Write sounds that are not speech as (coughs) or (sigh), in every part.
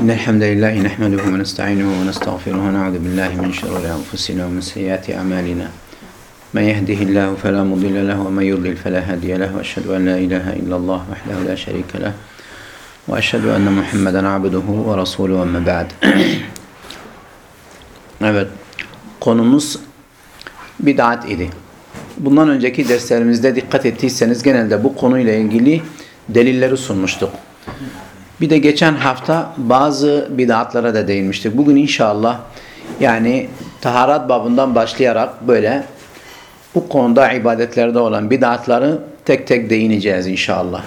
إن الحمد لله نحمده ونستعينه ونستغفره ونعوذ بالله من شرور أنفسنا ومن سيئات أعمالنا من يهده الله فلا مضل له ومن يضلل فلا هادي له وأشهد أن لا إله إلا الله وحده لا شريك له وأشهد أن محمدا عبده ورسوله أما بعد Evet konumuz bid'at idi. Bundan önceki derslerimizde dikkat ettiyseniz genelde bu konuyla ilgili delilleri sunmuştuk. Bir de geçen hafta bazı bid'atlara da değinmiştik. Bugün inşallah yani taharat babından başlayarak böyle bu konuda ibadetlerde olan bid'atları tek tek değineceğiz inşallah.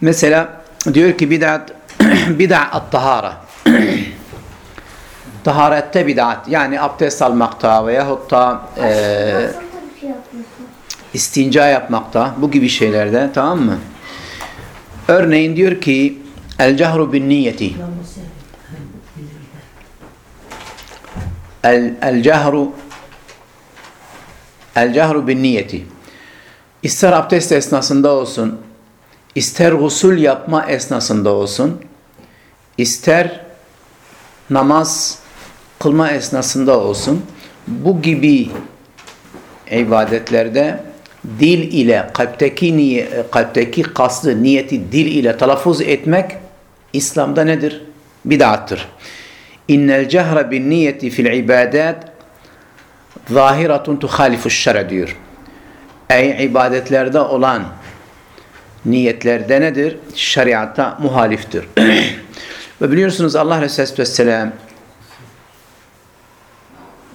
Mesela diyor ki bid'at (clears throat) bid'at tahara (clears throat) taharette bid'at yani abdest almakta veyahut da e, istinca yapmakta bu gibi şeylerde tamam mı? Örneğin diyor ki el cehru bin niyeti el, el cehru el cehru bin niyeti ister abdest esnasında olsun ister gusül yapma esnasında olsun ister namaz kılma esnasında olsun bu gibi ibadetlerde dil ile kalpteki niye, kalpteki kaslı niyeti dil ile telaffuz etmek İslam'da nedir? Bid'attır. İnnel cehre bin niyeti fil ibadet zahiratun tuhalifu şer'e diyor. Ey ibadetlerde olan niyetlerde nedir? Şeriatta muhaliftir. (clears throat) Ve biliyorsunuz Allah Resulü Vesselam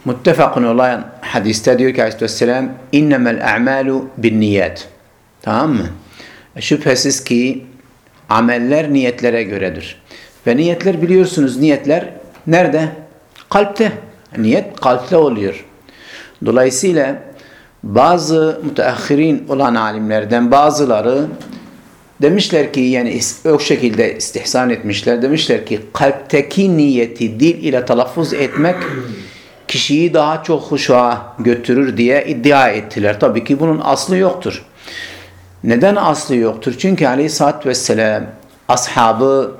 muttefakun olan hadiste diyor ki Aleyhisselam innemel a'malu bin niyet. Tamam mı? Şüphesiz ki ameller niyetlere göredir. Ve niyetler biliyorsunuz niyetler nerede? Kalpte. Niyet kalpte oluyor. Dolayısıyla bazı müteahhirin olan alimlerden bazıları demişler ki yani o şekilde istihsan etmişler. Demişler ki kalpteki niyeti dil ile telaffuz etmek kişiyi daha çok huşuğa götürür diye iddia ettiler. Tabii ki bunun aslı yoktur. Neden aslı yoktur? Çünkü aleyhissalatü vesselam ashabı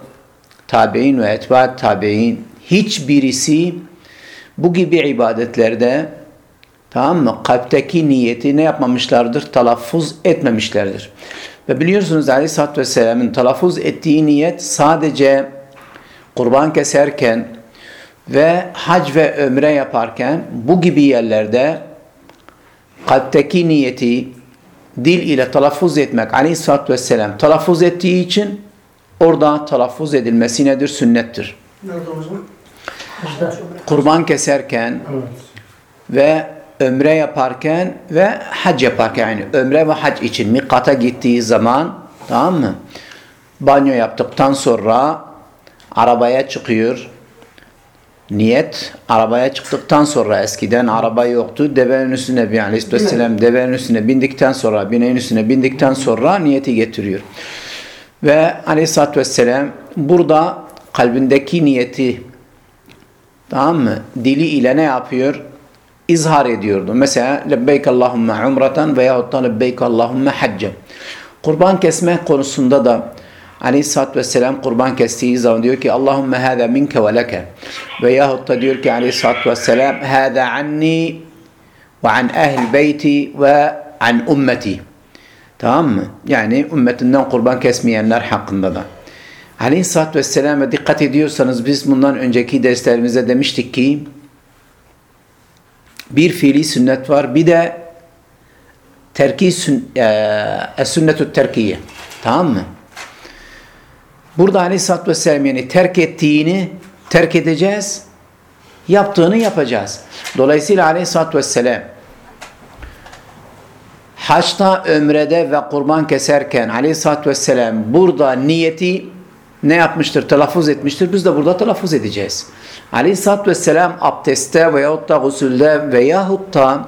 tabi'in ve etbaat tabi'in hiçbirisi bu gibi ibadetlerde tamam mı? Kalpteki niyeti ne yapmamışlardır? Telaffuz etmemişlerdir. Ve biliyorsunuz aleyhissalatü vesselamın telaffuz ettiği niyet sadece kurban keserken ve hac ve ömre yaparken bu gibi yerlerde kalpteki niyeti dil ile telaffuz etmek aleyhissalatü vesselam telaffuz ettiği için orada telaffuz edilmesi nedir? Sünnettir. Kurban keserken ve ömre yaparken ve hac yaparken yani ömre ve hac için mikata gittiği zaman tamam mı? Banyo yaptıktan sonra arabaya çıkıyor Niyet arabaya çıktıktan sonra eskiden araba yoktu. Devenin üstüne bir aleyhisselam devenin üstüne bindikten sonra bineğin üstüne bindikten sonra niyeti getiriyor. Ve aleyhissalatü vesselam burada kalbindeki niyeti tamam mı? Dili ile ne yapıyor? İzhar ediyordu. Mesela lebbeyk Allahümme umratan veyahut da lebbeyk Allahümme haccen. Kurban kesme konusunda da Aleyhisselatü Vesselam kurban kestiği zaman diyor ki Allahümme hâzâ minke ve leke. Veyahut da diyor ki Aleyhisselatü Vesselam hâzâ anni ve an ehl beyti ve an ümmeti. Tamam mı? Yani ümmetinden kurban kesmeyenler hakkında da. Aleyhisselatü Vesselam'a dikkat ediyorsanız biz bundan önceki derslerimizde demiştik ki bir fiili sünnet var bir de terki sün, e, sünnetü terkiye. Tamam mı? Burada Aleyhisselatü Vesselam yani terk ettiğini terk edeceğiz. Yaptığını yapacağız. Dolayısıyla Aleyhisselatü Vesselam haçta, ömrede ve kurban keserken Aleyhisselatü Vesselam burada niyeti ne yapmıştır? Telaffuz etmiştir. Biz de burada telaffuz edeceğiz. Aleyhisselatü Vesselam abdestte veyahut da gusülde veyahut da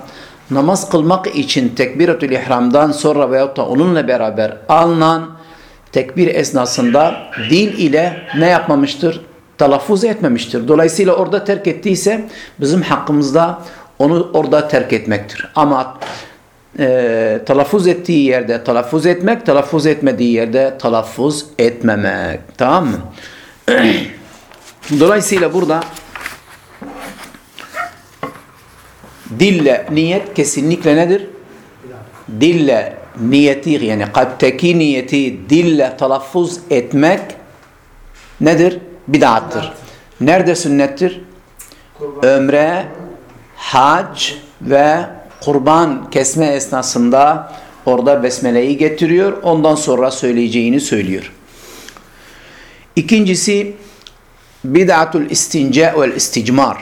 namaz kılmak için tekbiratül ihramdan sonra veyahut da onunla beraber alınan tekbir esnasında dil ile ne yapmamıştır? Telaffuz etmemiştir. Dolayısıyla orada terk ettiyse bizim hakkımızda onu orada terk etmektir. Ama e, telaffuz ettiği yerde telaffuz etmek, telaffuz etmediği yerde telaffuz etmemek. Tamam mı? (clears throat) Dolayısıyla burada dille niyet kesinlikle nedir? Dille niyeti yani kalpteki niyeti dille telaffuz etmek nedir? Bid'attır. Nerede sünnettir? Ömre, hac ve kurban kesme esnasında orada besmeleyi getiriyor. Ondan sonra söyleyeceğini söylüyor. İkincisi bid'atul istinca vel isticmar.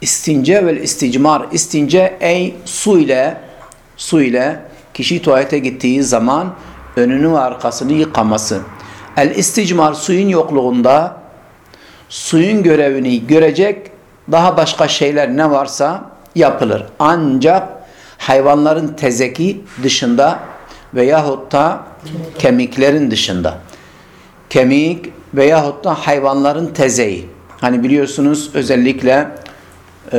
İstince ve isticmar. İstince ey su ile su ile kişi tuvalete gittiği zaman önünü ve arkasını yıkaması. El isticmar suyun yokluğunda suyun görevini görecek daha başka şeyler ne varsa yapılır. Ancak hayvanların tezeki dışında veyahut da kemiklerin dışında. Kemik veyahut da hayvanların tezeyi. Hani biliyorsunuz özellikle e,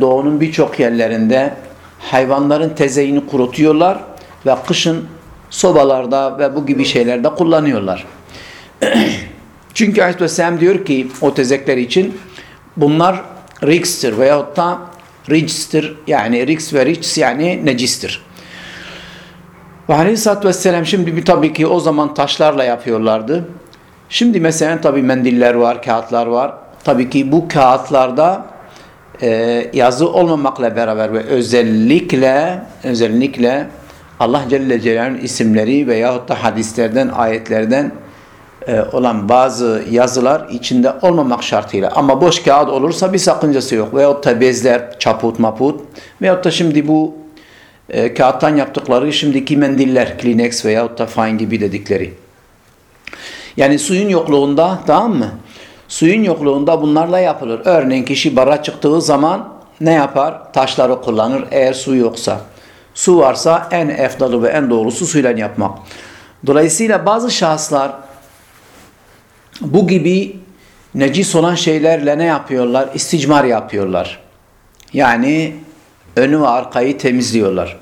doğunun birçok yerlerinde hayvanların tezeyini kurutuyorlar ve kışın sobalarda ve bu gibi şeylerde kullanıyorlar. (clears throat) Çünkü Aleyhisselam diyor ki o tezekler için bunlar rikstir veyahut da ricstir yani riks ve rics yani necistir. Ve Aleyhisselatü Vesselam şimdi bir tabii ki o zaman taşlarla yapıyorlardı. Şimdi mesela tabii mendiller var, kağıtlar var. Tabii ki bu kağıtlarda e, yazı olmamakla beraber ve özellikle özellikle Allah Celle Celaluhu'nun isimleri veyahut da hadislerden, ayetlerden e, olan bazı yazılar içinde olmamak şartıyla ama boş kağıt olursa bir sakıncası yok. Veyahut da bezler, çaput, maput veyahut da şimdi bu e, kağıttan yaptıkları şimdiki mendiller, Kleenex veyahut da Fine gibi dedikleri. Yani suyun yokluğunda tamam mı? Suyun yokluğunda bunlarla yapılır. Örneğin kişi bara çıktığı zaman ne yapar? Taşları kullanır eğer su yoksa. Su varsa en efdalı ve en doğrusu suyla yapmak. Dolayısıyla bazı şahıslar bu gibi necis olan şeylerle ne yapıyorlar? İsticmar yapıyorlar. Yani önü ve arkayı temizliyorlar.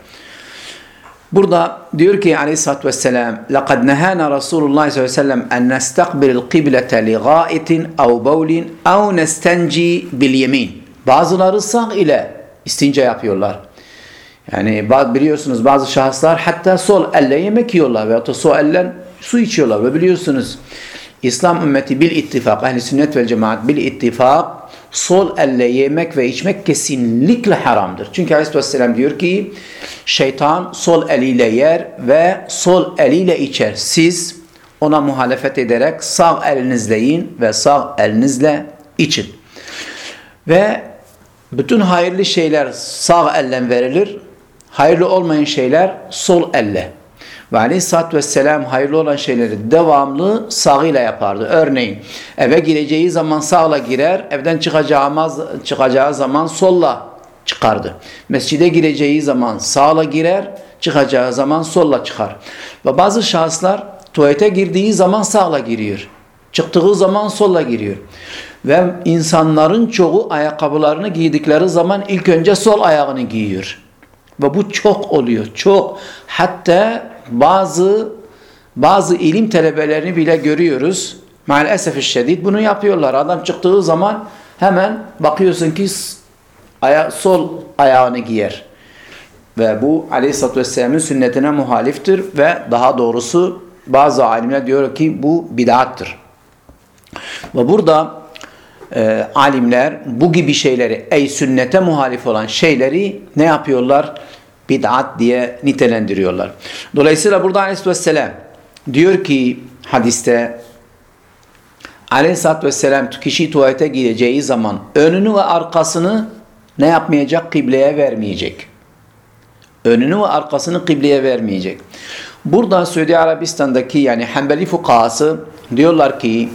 Burada diyor ki aleyhissalatü vesselam لَقَدْ نَهَانَ رَسُولُ اللّٰهِ sallallahu aleyhi ve sellem اَنْ نَسْتَقْبِلِ الْقِبْلَةَ لِغَائِتٍ اَوْ بَوْلٍ اَوْ نَسْتَنْجِي بِالْيَمِينَ Bazıları sağ ile istince yapıyorlar. Yani biliyorsunuz bazı şahıslar hatta sol elle yemek yiyorlar veya da sol elle su içiyorlar ve biliyorsunuz İslam ümmeti bil ittifak, ehli sünnet ve cemaat bil ittifak sol elle yemek ve içmek kesinlikle haramdır. Çünkü Aleyhisselam diyor ki şeytan sol eliyle yer ve sol eliyle içer. Siz ona muhalefet ederek sağ elinizle yiyin ve sağ elinizle için. Ve bütün hayırlı şeyler sağ elle verilir. Hayırlı olmayan şeyler sol elle. Ve aleyhissalatü vesselam hayırlı olan şeyleri devamlı sağıyla yapardı. Örneğin eve gireceği zaman sağla girer, evden çıkacağı, zaman solla çıkardı. Mescide gireceği zaman sağla girer, çıkacağı zaman solla çıkar. Ve bazı şahıslar tuvalete girdiği zaman sağla giriyor. Çıktığı zaman solla giriyor. Ve insanların çoğu ayakkabılarını giydikleri zaman ilk önce sol ayağını giyiyor. Ve bu çok oluyor. Çok. Hatta bazı bazı ilim talebelerini bile görüyoruz. Maalesef şiddet bunu yapıyorlar. Adam çıktığı zaman hemen bakıyorsun ki aya, sol ayağını giyer. Ve bu Aleyhisselatü Vesselam'ın sünnetine muhaliftir ve daha doğrusu bazı alimler diyor ki bu bid'attır. Ve burada e, alimler bu gibi şeyleri ey sünnete muhalif olan şeyleri ne yapıyorlar? Bid'at diye nitelendiriyorlar. Dolayısıyla burada aleyhisselam diyor ki hadiste aleyhisselatü vesselam kişi tuvalete gideceği zaman önünü ve arkasını ne yapmayacak? Kıbleye vermeyecek. Önünü ve arkasını kıbleye vermeyecek. Burada Suudi Arabistan'daki yani Hanbeli fukahası diyorlar ki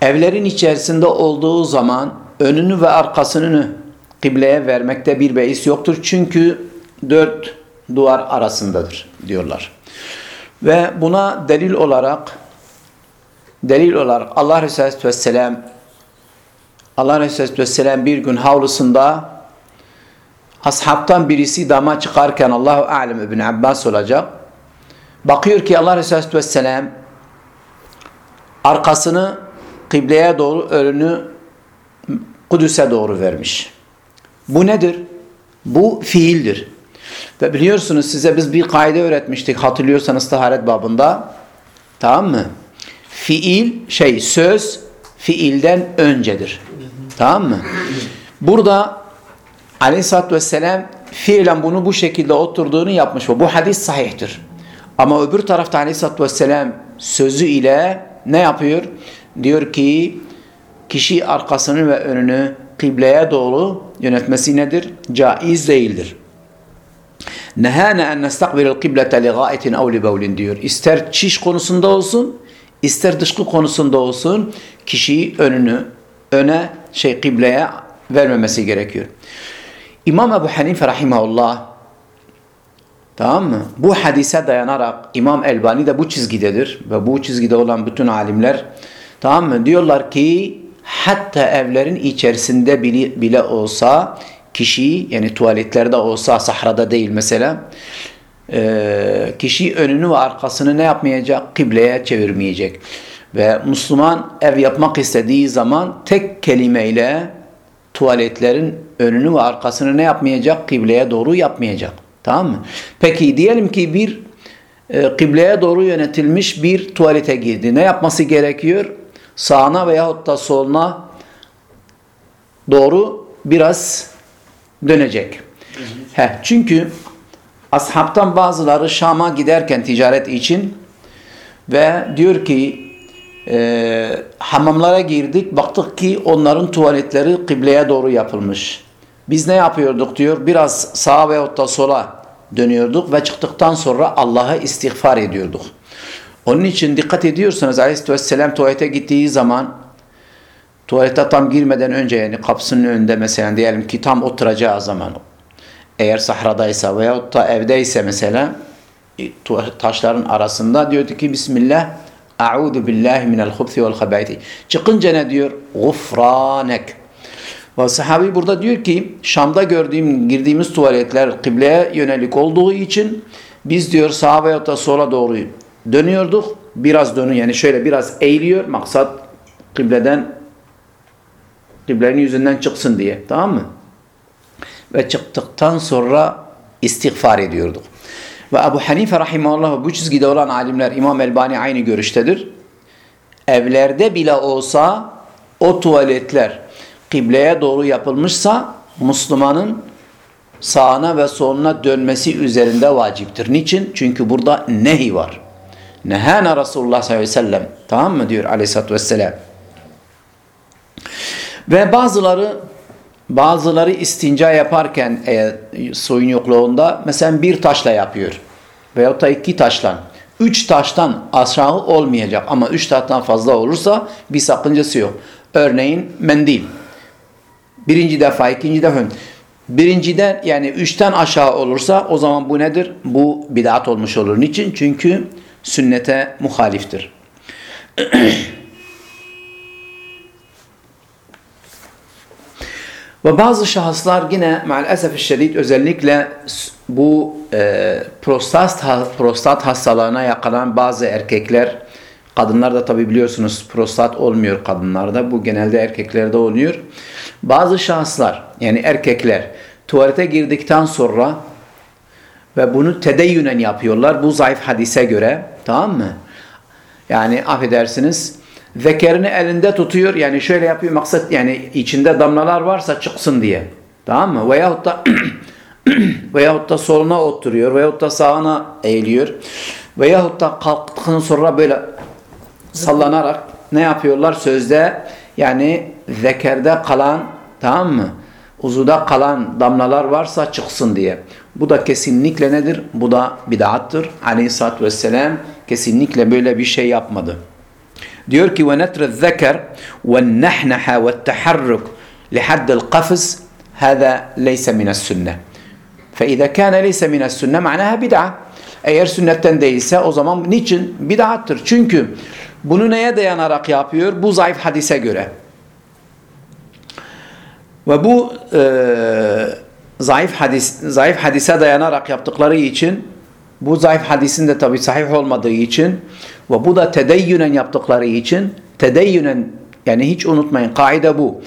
evlerin içerisinde olduğu zaman önünü ve arkasını kıbleye vermekte bir beis yoktur. Çünkü dört duvar arasındadır diyorlar. Ve buna delil olarak delil olarak Allah Resulü Vesselam Allah Resulü Vesselam bir gün havlusunda ashabtan birisi dama çıkarken Allahu Alem İbn Abbas olacak. Bakıyor ki Allah Resulü Vesselam arkasını kıbleye doğru önünü Kudüs'e doğru vermiş. Bu nedir? Bu fiildir. Ve biliyorsunuz size biz bir kaide öğretmiştik hatırlıyorsanız taharet babında. Tamam mı? Fiil şey söz fiilden öncedir. Tamam mı? Burada Aleyhisselatü Vesselam fiilen bunu bu şekilde oturduğunu yapmış ve bu hadis sahihtir. Ama öbür tarafta Aleyhisselatü Vesselam sözü ile ne yapıyor? Diyor ki kişi arkasını ve önünü kıbleye doğru yönetmesi nedir? Caiz değildir. Nehâne en nestakbiril kıblete li gâetin ev li bevlin diyor. İster çiş konusunda olsun, ister dışkı konusunda olsun kişiyi önünü öne şey kıbleye vermemesi gerekiyor. İmam Ebu Hanife rahimahullah tamam mı? Bu hadise dayanarak İmam Elbani de bu çizgidedir ve bu çizgide olan bütün alimler tamam mı? Diyorlar ki hatta evlerin içerisinde bile, olsa kişi yani tuvaletlerde olsa sahrada değil mesela e, kişi önünü ve arkasını ne yapmayacak? Kıbleye çevirmeyecek. Ve Müslüman ev yapmak istediği zaman tek kelimeyle tuvaletlerin önünü ve arkasını ne yapmayacak? Kıbleye doğru yapmayacak. Tamam mı? Peki diyelim ki bir e, kıbleye doğru yönetilmiş bir tuvalete girdi. Ne yapması gerekiyor? Sağına veyahut da soluna doğru biraz dönecek. Heh, çünkü ashabtan bazıları Şam'a giderken ticaret için ve diyor ki e, hamamlara girdik baktık ki onların tuvaletleri kıbleye doğru yapılmış. Biz ne yapıyorduk diyor biraz sağa veyahut da sola dönüyorduk ve çıktıktan sonra Allah'a istiğfar ediyorduk. Onun için dikkat ediyorsanız Aleyhisselam tuvalete gittiği zaman tuvalete tam girmeden önce yani kapısının önünde mesela diyelim ki tam oturacağı zaman eğer sahradaysa veyahut da evdeyse mesela taşların arasında diyordu ki Bismillah A'udhu billahi minel hubthi vel habayti. Çıkınca ne diyor? Gufranek. Ve sahabi burada diyor ki Şam'da gördüğüm girdiğimiz tuvaletler kıbleye yönelik olduğu için biz diyor sağa veyahut da sola doğru dönüyorduk. Biraz dönü yani şöyle biraz eğiliyor. Maksat kıbleden kıblenin yüzünden çıksın diye. Tamam mı? Ve çıktıktan sonra istiğfar ediyorduk. Ve Ebu Hanife rahimahullah bu çizgide olan alimler İmam Elbani aynı görüştedir. Evlerde bile olsa o tuvaletler kıbleye doğru yapılmışsa Müslümanın sağına ve soluna dönmesi üzerinde vaciptir. Niçin? Çünkü burada nehi var. Nehana Resulullah sallallahu aleyhi ve sellem. Tamam mı diyor aleyhissalatü vesselam. Ve bazıları bazıları istinca yaparken e, soyun yokluğunda mesela bir taşla yapıyor. Veyahut da iki taşla. Üç taştan aşağı olmayacak ama üç taştan fazla olursa bir sakıncası yok. Örneğin mendil. Birinci defa, ikinci defa. Birinciden yani üçten aşağı olursa o zaman bu nedir? Bu bid'at olmuş olur. Niçin? Çünkü sünnete muhaliftir. (clears throat) Ve bazı şahıslar yine maalesef şiddet özellikle bu e, prostat prostat hastalığına yakalanan bazı erkekler kadınlar da tabi biliyorsunuz prostat olmuyor kadınlarda bu genelde erkeklerde oluyor. Bazı şahıslar yani erkekler tuvalete girdikten sonra ve bunu tedeyyünen yapıyorlar bu zayıf hadise göre tamam mı? Yani affedersiniz zekerini elinde tutuyor yani şöyle yapıyor maksat yani içinde damlalar varsa çıksın diye. Tamam mı? Veyahut da (clears throat) veyahut da soluna oturuyor veyahut da sağına eğiliyor. Veyahut da kalktıktan sonra böyle sallanarak ne yapıyorlar sözde yani zekerde kalan tamam mı? Uzuda kalan damlalar varsa çıksın diye. Bu da kesinlikle nedir? Bu da bid'attır. Aleyhisselatü Vesselam kesinlikle böyle bir şey yapmadı. Diyor ki وَنَتْرَ الذَّكَرْ وَالنَّحْنَحَ وَالتَّحَرُّكْ لِحَدَّ الْقَفْزِ هذا ليس من السنة فإذا كان ليس من السنة معناها بدعة eğer sünnetten değilse o zaman niçin? Bid'attır. Çünkü bunu neye dayanarak yapıyor? Bu zayıf hadise göre. Ve bu e, zayıf hadis zayıf hadise dayanarak yaptıkları için bu zayıf hadisin de tabi sahih olmadığı için ve bu da tedeyyünen yaptıkları için tedeyyünen yani hiç unutmayın kaide bu.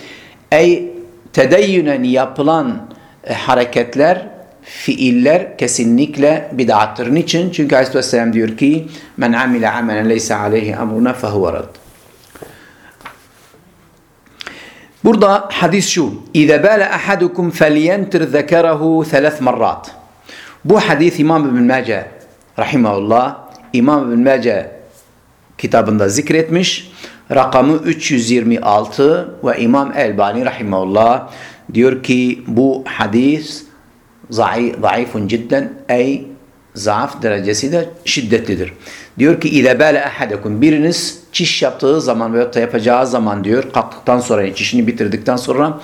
Ey tedeyyünen yapılan e, hareketler, fiiller kesinlikle bid'attır. Niçin? Çünkü Aleyhisselam diyor ki men amile amelen leysa aleyhi emruna fehuve rad. Burada hadis şu. İze bâle ahadukum felyentir zekerehu thelâth marrat. Bu hadis İmam İbn Mace rahimahullah İmam İbn Mace kitabında zikretmiş. Rakamı 326 ve İmam Elbani rahimahullah diyor ki bu hadis zayıfun cidden ey zaaf derecesi de şiddetlidir. Diyor ki ile bale ahadekum biriniz çiş yaptığı zaman veyahut da yapacağı zaman diyor kalktıktan sonra yani çişini bitirdikten sonra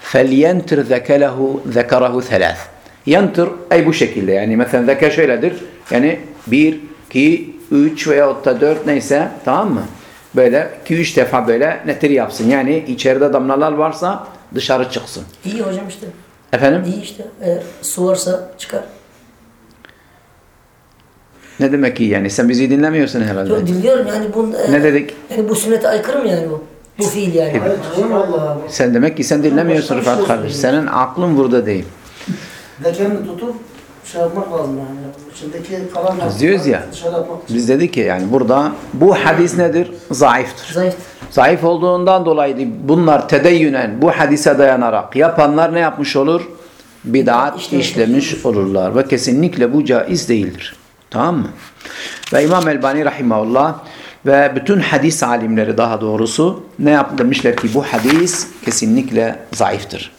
felyentir zekelehu zekarahu thelath. Yantır ey bu şekilde yani mesela zeker şöyledir yani bir, iki, üç veyahut da dört neyse tamam mı? Böyle iki üç defa böyle netir yapsın. Yani içeride damlalar varsa dışarı çıksın. İyi hocam işte. Efendim? İyi işte. Eğer su varsa çıkar. Ne demek ki yani? Sen bizi dinlemiyorsun herhalde. Yok dinliyorum yani bu e, Ne dedik? Yani bu sünnete aykırı mı yani bu? Bu fiil yani. Allah. Sen demek ki sen dinlemiyorsun Rıfat kardeş. Senin aklın burada değil. Zekanını tutup şey yapmak lazım yani. İçindeki kalan Biz diyoruz ya. dışarı atmak için. Biz dedik ki yani burada bu hadis nedir? Zayıftır. Zayıf. Zayıf olduğundan dolayı bunlar tedeyyünen bu hadise dayanarak yapanlar ne yapmış olur? Bid'at İşlemiş. işlemiş olurlar ve kesinlikle bu caiz değildir. Tamam mı? Ve İmam Elbani rahimahullah ve bütün hadis alimleri daha doğrusu ne yaptı demişler ki bu hadis kesinlikle zayıftır.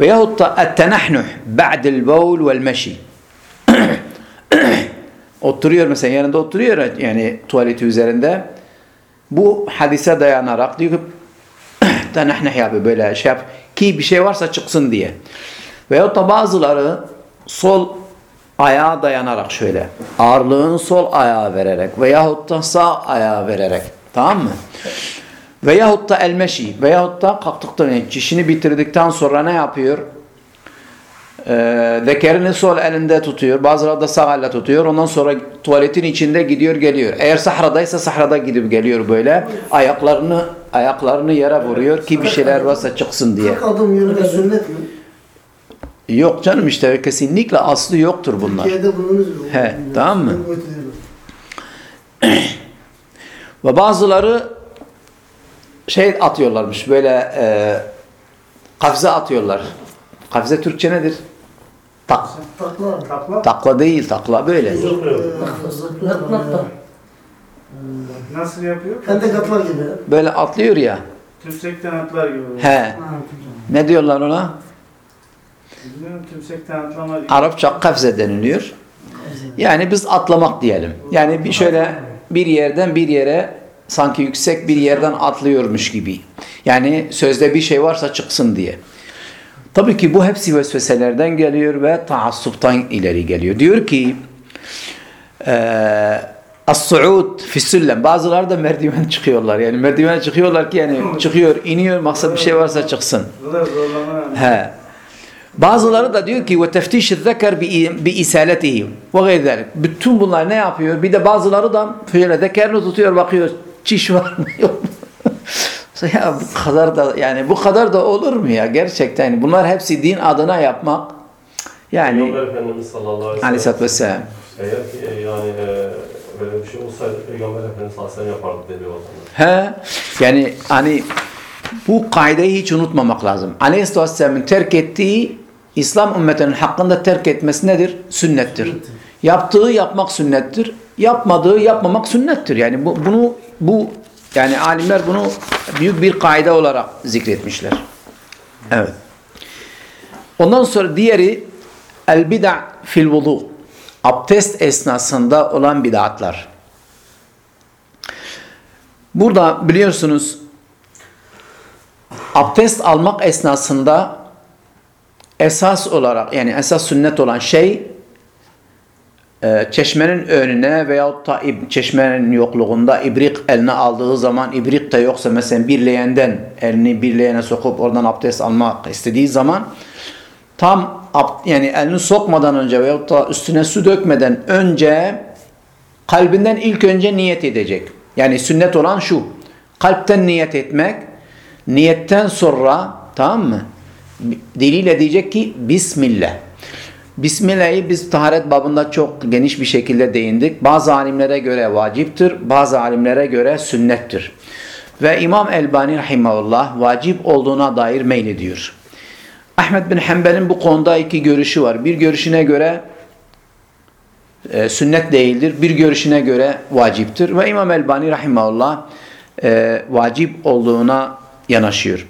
Veyahut da et-tenahnuh ba'del bawl vel meşi. (coughs) oturuyor mesela yanında oturuyor yani tuvaleti üzerinde. Bu hadise dayanarak diyor ki (coughs) tenahnuh yapıyor böyle şey yap ki bir şey varsa çıksın diye. Veyahut da bazıları sol ayağa dayanarak şöyle ağırlığını sol ayağa vererek veyahut da sağ ayağa vererek tamam mı? Veyahut da elmeşi veyahut da kalktıktan yani çişini bitirdikten sonra ne yapıyor? Ee, zekerini sol elinde tutuyor. Bazıları da sağ elle tutuyor. Ondan sonra tuvaletin içinde gidiyor geliyor. Eğer sahradaysa sahrada gidip geliyor böyle. Ayaklarını ayaklarını yere vuruyor ki bir şeyler varsa çıksın diye. 40 adım yürüme sünnet mi? Yok canım işte kesinlikle aslı yoktur bunlar. Türkiye'de bulunuz mu? He, tamam mı? (clears throat) Ve bazıları şey atıyorlarmış böyle e, kafze atıyorlar. Kafze Türkçe nedir? Tak, Takla. Takla takla değil takla böyle. Zıplı. Lat lat lat. nasıl yapıyor? Hendek atlar gibi. Böyle atlıyor ya. Tümsekten atlar gibi. He. Ne diyorlar ona? Bilmiyorum tümsekten atlama. Arapça kafze deniliyor. Yani biz atlamak diyelim. Yani bir şöyle bir yerden bir yere sanki yüksek bir yerden atlıyormuş gibi. Yani sözde bir şey varsa çıksın diye. Tabii ki bu hepsi vesveselerden geliyor ve taassuptan ileri geliyor. Diyor ki eee As-suud fi süllem. Bazıları da merdiven çıkıyorlar. Yani merdiven çıkıyorlar ki yani çıkıyor, iniyor, maksat bir şey varsa çıksın. He. Bazıları da diyor ki ve teftiş zeker bi isaletihi ve gayr. Bütün bunlar ne yapıyor? Bir de bazıları da şöyle zekerini tutuyor bakıyor çiş var mı yok? Ya bu kadar da yani bu kadar da olur mu ya gerçekten? Bunlar hepsi din adına yapmak. Yani Peygamber Efendimiz sallallahu aleyhi ve sellem Aleyhisselatü Vesselam. eğer ki e, yani e, böyle bir şey olsaydı Peygamber Efendimiz sallallahu aleyhi ve sellem yapardı. He? Yani hani bu kaideyi hiç unutmamak lazım. Aleyhisselatü Vesselam'ın terk ettiği İslam ümmetinin hakkında terk etmesi nedir? Sünnettir. Yaptığı yapmak sünnettir. Yapmadığı yapmamak sünnettir. Yani bu, bunu bu yani alimler bunu büyük bir kaide olarak zikretmişler. Evet. Ondan sonra diğeri el bid'a fil vudu. Abdest esnasında olan bid'atlar. Burada biliyorsunuz abdest almak esnasında esas olarak yani esas sünnet olan şey e, çeşmenin önüne veyahut da çeşmenin yokluğunda ibrik eline aldığı zaman ibrik de yoksa mesela bir leğenden elini bir leğene sokup oradan abdest almak istediği zaman tam yani elini sokmadan önce veyahut da üstüne su dökmeden önce kalbinden ilk önce niyet edecek. Yani sünnet olan şu. Kalpten niyet etmek. Niyetten sonra tamam mı? Diliyle diyecek ki Bismillah. Bismillah'ı biz taharet babında çok geniş bir şekilde değindik. Bazı alimlere göre vaciptir, bazı alimlere göre sünnettir. Ve İmam Elbani Rahimahullah vacip olduğuna dair meylediyor. Ahmet bin Hanbel'in bu konuda iki görüşü var. Bir görüşüne göre e, sünnet değildir, bir görüşüne göre vaciptir. Ve İmam Elbani Rahimahullah e, vacip olduğuna yanaşıyor.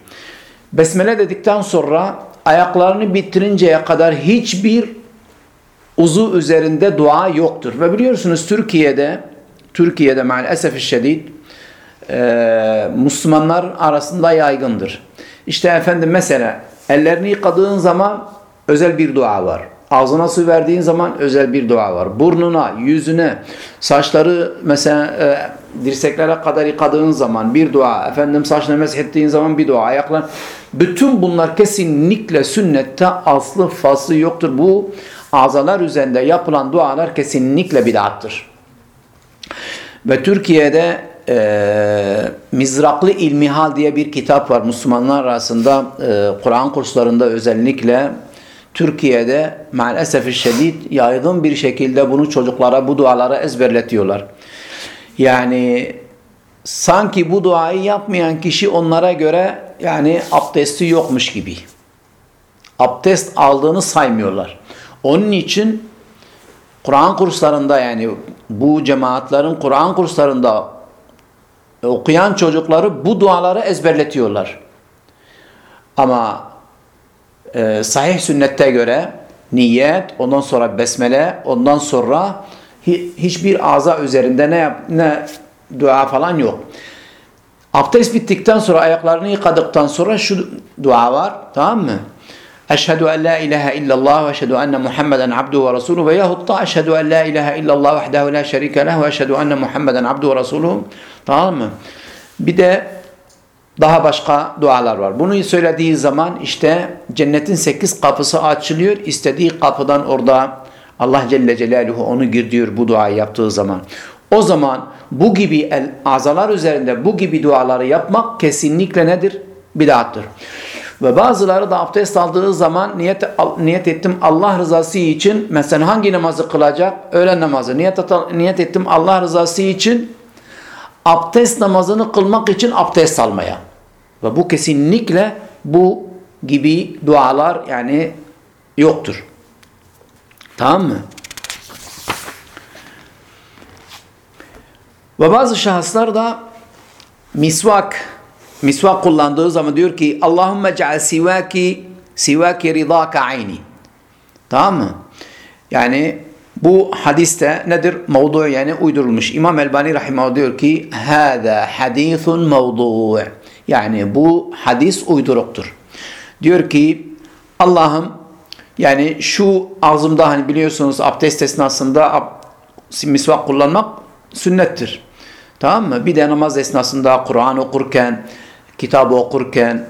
Besmele dedikten sonra ayaklarını bitirinceye kadar hiçbir uzu üzerinde dua yoktur. Ve biliyorsunuz Türkiye'de Türkiye'de maalesef şiddet e, Müslümanlar arasında yaygındır. İşte efendim mesela ellerini yıkadığın zaman özel bir dua var. Ağzına su verdiğin zaman özel bir dua var. Burnuna, yüzüne, saçları mesela e, dirseklere kadar yıkadığın zaman bir dua. Efendim saçını meshettiğin zaman bir dua. Ayaklar. Bütün bunlar kesinlikle sünnette aslı faslı yoktur. Bu azalar üzerinde yapılan dualar kesinlikle bid'attır. Ve Türkiye'de e, Mizraklı İlmihal diye bir kitap var Müslümanlar arasında e, Kur'an kurslarında özellikle Türkiye'de maalesef şiddet yaygın bir şekilde bunu çocuklara bu duaları ezberletiyorlar. Yani sanki bu duayı yapmayan kişi onlara göre yani abdesti yokmuş gibi. Abdest aldığını saymıyorlar. Onun için Kur'an kurslarında yani bu cemaatlerin Kur'an kurslarında okuyan çocukları bu duaları ezberletiyorlar. Ama e, sahih sünnette göre niyet, ondan sonra besmele, ondan sonra hi, hiçbir ağza üzerinde ne, ne dua falan yok. Abdest bittikten sonra ayaklarını yıkadıktan sonra şu dua var tamam mı? Eşhedü en la ilahe illallah ve eşhedü enne Muhammeden abduhu ve resuluhu ve yahut da eşhedü en la ilahe illallah vahdehu la şerike leh ve eşhedü enne Muhammeden abduhu ve resuluhu tamam mı? Bir de daha başka dualar var. Bunu söylediği zaman işte cennetin sekiz kapısı açılıyor. İstediği kapıdan orada Allah Celle Celaluhu onu gir bu duayı yaptığı zaman. O zaman bu gibi el, azalar üzerinde bu gibi duaları yapmak kesinlikle nedir? Bidattır. Ve bazıları da abdest aldığı zaman niyet, niyet ettim Allah rızası için mesela hangi namazı kılacak? Öğlen namazı. Niyet, niyet ettim Allah rızası için abdest namazını kılmak için abdest almaya. Ve bu kesinlikle bu gibi dualar yani yoktur. Tamam mı? Ve bazı şahıslar da misvak misvak kullandığı zaman diyor ki Allahümme ceal sivaki sivaki ridaka ayni. Tamam mı? Yani bu hadiste nedir? Mevdu yani uydurulmuş. İmam Elbani rahimahullah diyor ki hâzâ hadîthun mevdu. Yani bu hadis uyduruktur. Diyor ki Allah'ım yani şu ağzımda hani biliyorsunuz abdest esnasında misvak kullanmak sünnettir. Tamam mı? Bir de namaz esnasında Kur'an okurken, kitabı okurken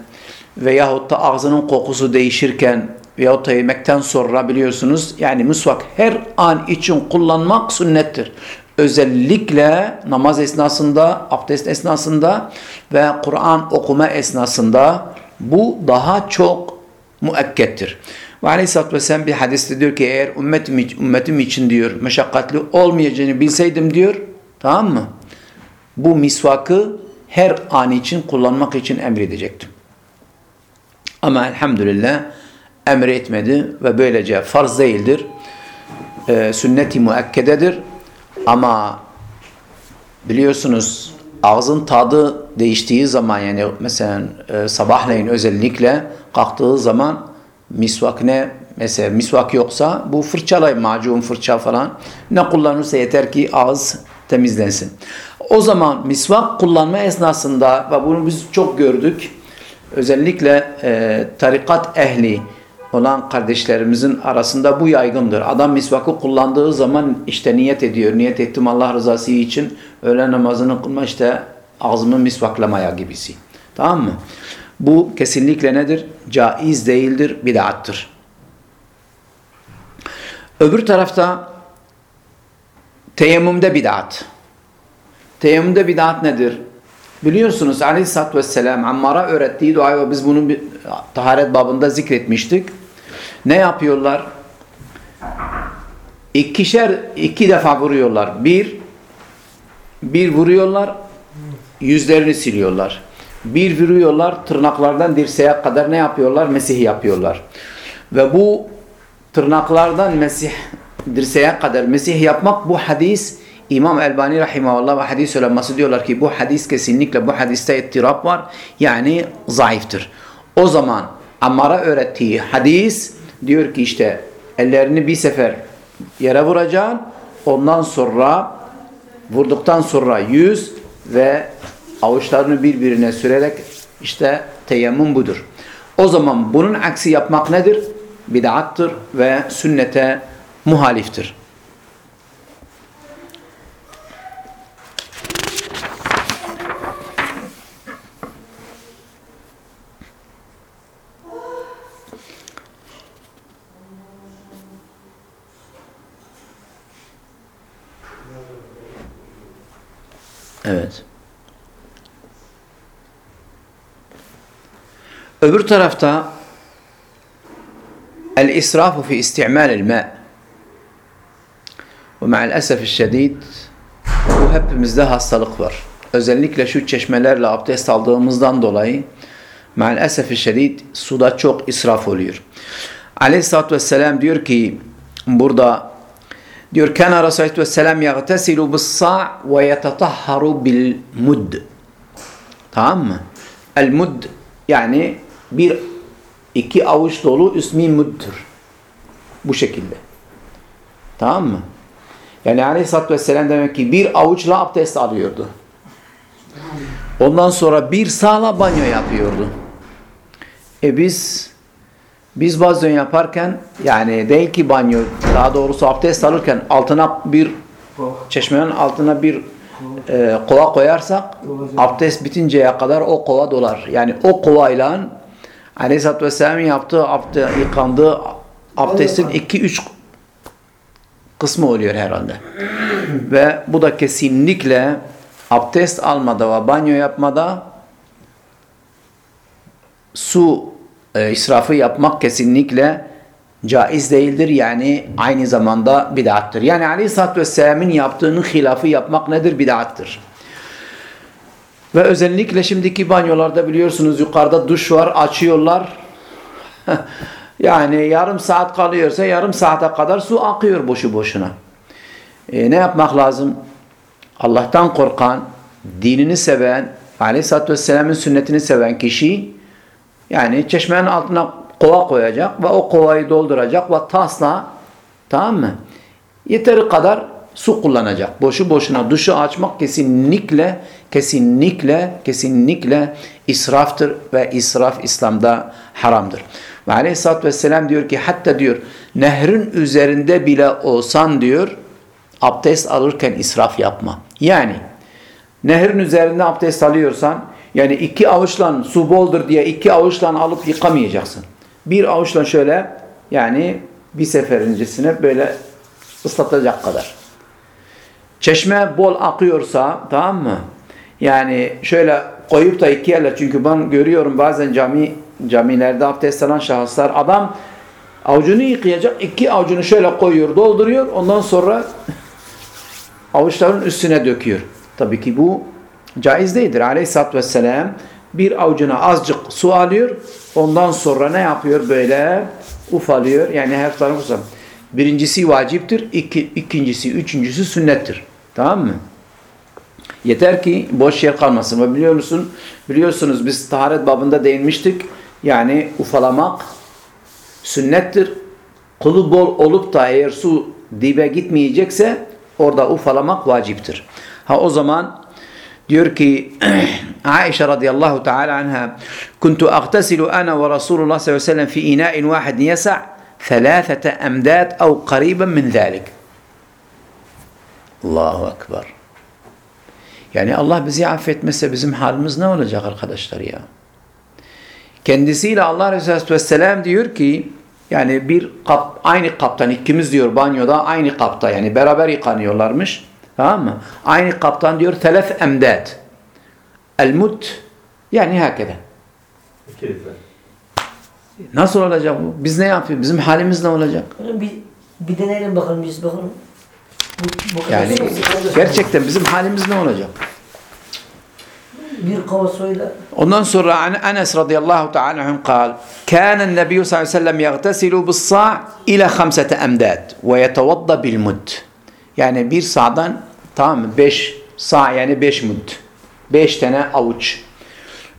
veyahut da ağzının kokusu değişirken veyahut da yemekten sonra biliyorsunuz yani misvak her an için kullanmak sünnettir. Özellikle namaz esnasında, abdest esnasında ve Kur'an okuma esnasında bu daha çok müekkettir. Ve Aleyhisselatü Vesselam bir hadiste diyor ki eğer ümmetim, ümmetim için diyor meşakkatli olmayacağını bilseydim diyor tamam mı? Bu misvakı her an için kullanmak için emredecektim. Ama elhamdülillah emretmedi ve böylece farz değildir. E, sünnet-i. Ama biliyorsunuz ağzın tadı değiştiği zaman yani mesela e, sabahleyin özellikle kalktığı zaman misvak ne mesela misvak yoksa bu fırçalay macun fırça falan ne kullanırsa yeter ki ağız temizlensin. O zaman misvak kullanma esnasında ve bunu biz çok gördük özellikle e, tarikat ehli olan kardeşlerimizin arasında bu yaygındır. Adam misvakı kullandığı zaman işte niyet ediyor. Niyet ettim Allah rızası için öğle namazını kılma işte ağzımı misvaklamaya gibisi. Tamam mı? Bu kesinlikle nedir? Caiz değildir, bid'attır. Öbür tarafta Teyemmümde bid'at. Teyemmümde bid'at nedir? Biliyorsunuz Aleyhisselatü Vesselam Ammar'a öğrettiği duayı biz bunu bir taharet babında zikretmiştik. Ne yapıyorlar? İkişer, iki defa vuruyorlar. Bir, bir vuruyorlar, yüzlerini siliyorlar. Bir vuruyorlar, tırnaklardan dirseğe kadar ne yapıyorlar? Mesih yapıyorlar. Ve bu tırnaklardan mesih, dirseğe kadar mesih yapmak bu hadis İmam Elbani Rahimahullah ve hadis uleması diyorlar ki bu hadis kesinlikle bu hadiste ittirap var. Yani zayıftır. O zaman Ammar'a öğrettiği hadis diyor ki işte ellerini bir sefer yere vuracaksın. Ondan sonra vurduktan sonra yüz ve avuçlarını birbirine sürerek işte teyemmüm budur. O zaman bunun aksi yapmak nedir? Bid'attır ve sünnete muhaliftir. Evet. Öbür tarafta el-israfu fi isti'mal el-ma. Ve ma'al esef şiddet bu hepimizde hastalık var. Özellikle şu çeşmelerle abdest aldığımızdan dolayı ma'al esef şiddet suda çok israf oluyor. Aleyhisselatü Vesselam diyor ki burada diyor kana Resulullah Vesselam yagtesilu bis-sa' ve yetatahharu bil mud. Tamam mı? El mud yani bir iki avuç dolu ismi muddür. Bu şekilde. Tamam mı? Yani Aleyhisselatü Vesselam demek ki bir avuçla abdest alıyordu. Ondan sonra bir sağla banyo yapıyordu. E biz biz bazen yaparken yani değil ki banyo daha doğrusu abdest alırken altına bir çeşmenin altına bir e, kova koyarsak abdest bitinceye kadar o kova dolar. Yani o kovayla Aleyhisselatü Vesselam'ın yaptığı abdest, yıkandığı abdestin 2-3 kısmı oluyor herhalde. ve bu da kesinlikle abdest almada ve banyo yapmada su e, israfı yapmak kesinlikle caiz değildir. Yani aynı zamanda bid'attır. Yani Aleyhisselatü Vesselam'ın yaptığının hilafı yapmak nedir? Bid'attır. Ve özellikle şimdiki banyolarda biliyorsunuz yukarıda duş var açıyorlar. (laughs) yani yarım saat kalıyorsa yarım saate kadar su akıyor boşu boşuna. E, ne yapmak lazım? Allah'tan korkan, dinini seven, Aleyhisselatü Vesselam'ın sünnetini seven kişi yani çeşmenin altına kova koyacak ve o kovayı dolduracak ve tasla tamam mı? Yeteri kadar su kullanacak. Boşu boşuna duşu açmak kesinlikle kesinlikle kesinlikle israftır ve israf İslam'da haramdır. Ve aleyhissalatü vesselam diyor ki hatta diyor nehrin üzerinde bile olsan diyor abdest alırken israf yapma. Yani nehrin üzerinde abdest alıyorsan yani iki avuçla su boldur diye iki avuçla alıp yıkamayacaksın. Bir avuçla şöyle yani bir seferincesine böyle ıslatacak kadar. Çeşme bol akıyorsa tamam mı? Yani şöyle koyup da iki yerle çünkü ben görüyorum bazen cami camilerde abdest alan şahıslar adam avucunu yıkayacak iki avucunu şöyle koyuyor dolduruyor ondan sonra (laughs) avuçların üstüne döküyor. Tabii ki bu caiz değildir. Aleyhisselatü Vesselam bir avucuna azıcık su alıyor ondan sonra ne yapıyor böyle ufalıyor yani her tarafı. Birincisi vaciptir, iki, ikincisi, üçüncüsü sünnettir. Tamam mı? Yeter ki boş yer kalmasın. Ve biliyor musun? Biliyorsunuz biz taharet babında değinmiştik. Yani ufalamak sünnettir. Kulu bol olup da eğer su dibe gitmeyecekse orada ufalamak vaciptir. Ha o zaman diyor ki (clears throat) Aişe radıyallahu teala anha kuntu agtasilu ana ve Resulullah sallallahu aleyhi ve sellem fi ina'in vahid yesa' ثلاثة أمداد أو قريبا من ذلك Allahu Ekber. Yani Allah bizi affetmese bizim halimiz ne olacak arkadaşlar ya? Kendisiyle Allah Resulü Vesselam diyor ki Yani bir kap, aynı kaptan ikimiz diyor banyoda aynı kapta yani beraber yıkanıyorlarmış. Tamam mı? Aynı kaptan diyor telef emdet. El mut yani litre. Nasıl olacak bu? Biz ne yapıyoruz? Bizim halimiz ne olacak? Bir, bir deneyelim bakalım biz bakalım. Bu, bu kadar Yani su- gerçekten bizim halimiz ne olacak? bir kova suyla Ondan sonra an Enes radıyallahu teala anhu قال كان النبي صلى الله عليه وسلم يغتسل بالصاع إلى خمسة أمداد ويتوضأ بالمد yani bir sağdan tamam mı? Beş sağ yani beş mud. Beş tane avuç.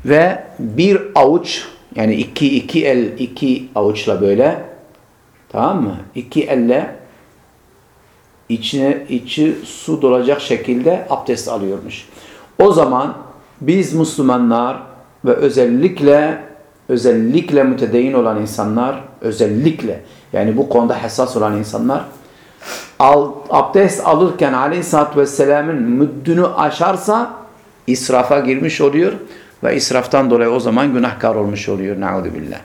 Ve bir avuç yani iki, iki el iki avuçla böyle tamam mı? İki elle içine içi su dolacak şekilde abdest alıyormuş. O zaman biz Müslümanlar ve özellikle özellikle mütedeyyin olan insanlar özellikle yani bu konuda hassas olan insanlar al, abdest alırken aleyhissalatü vesselamın müddünü aşarsa israfa girmiş oluyor ve israftan dolayı o zaman günahkar olmuş oluyor. Nauzubillah.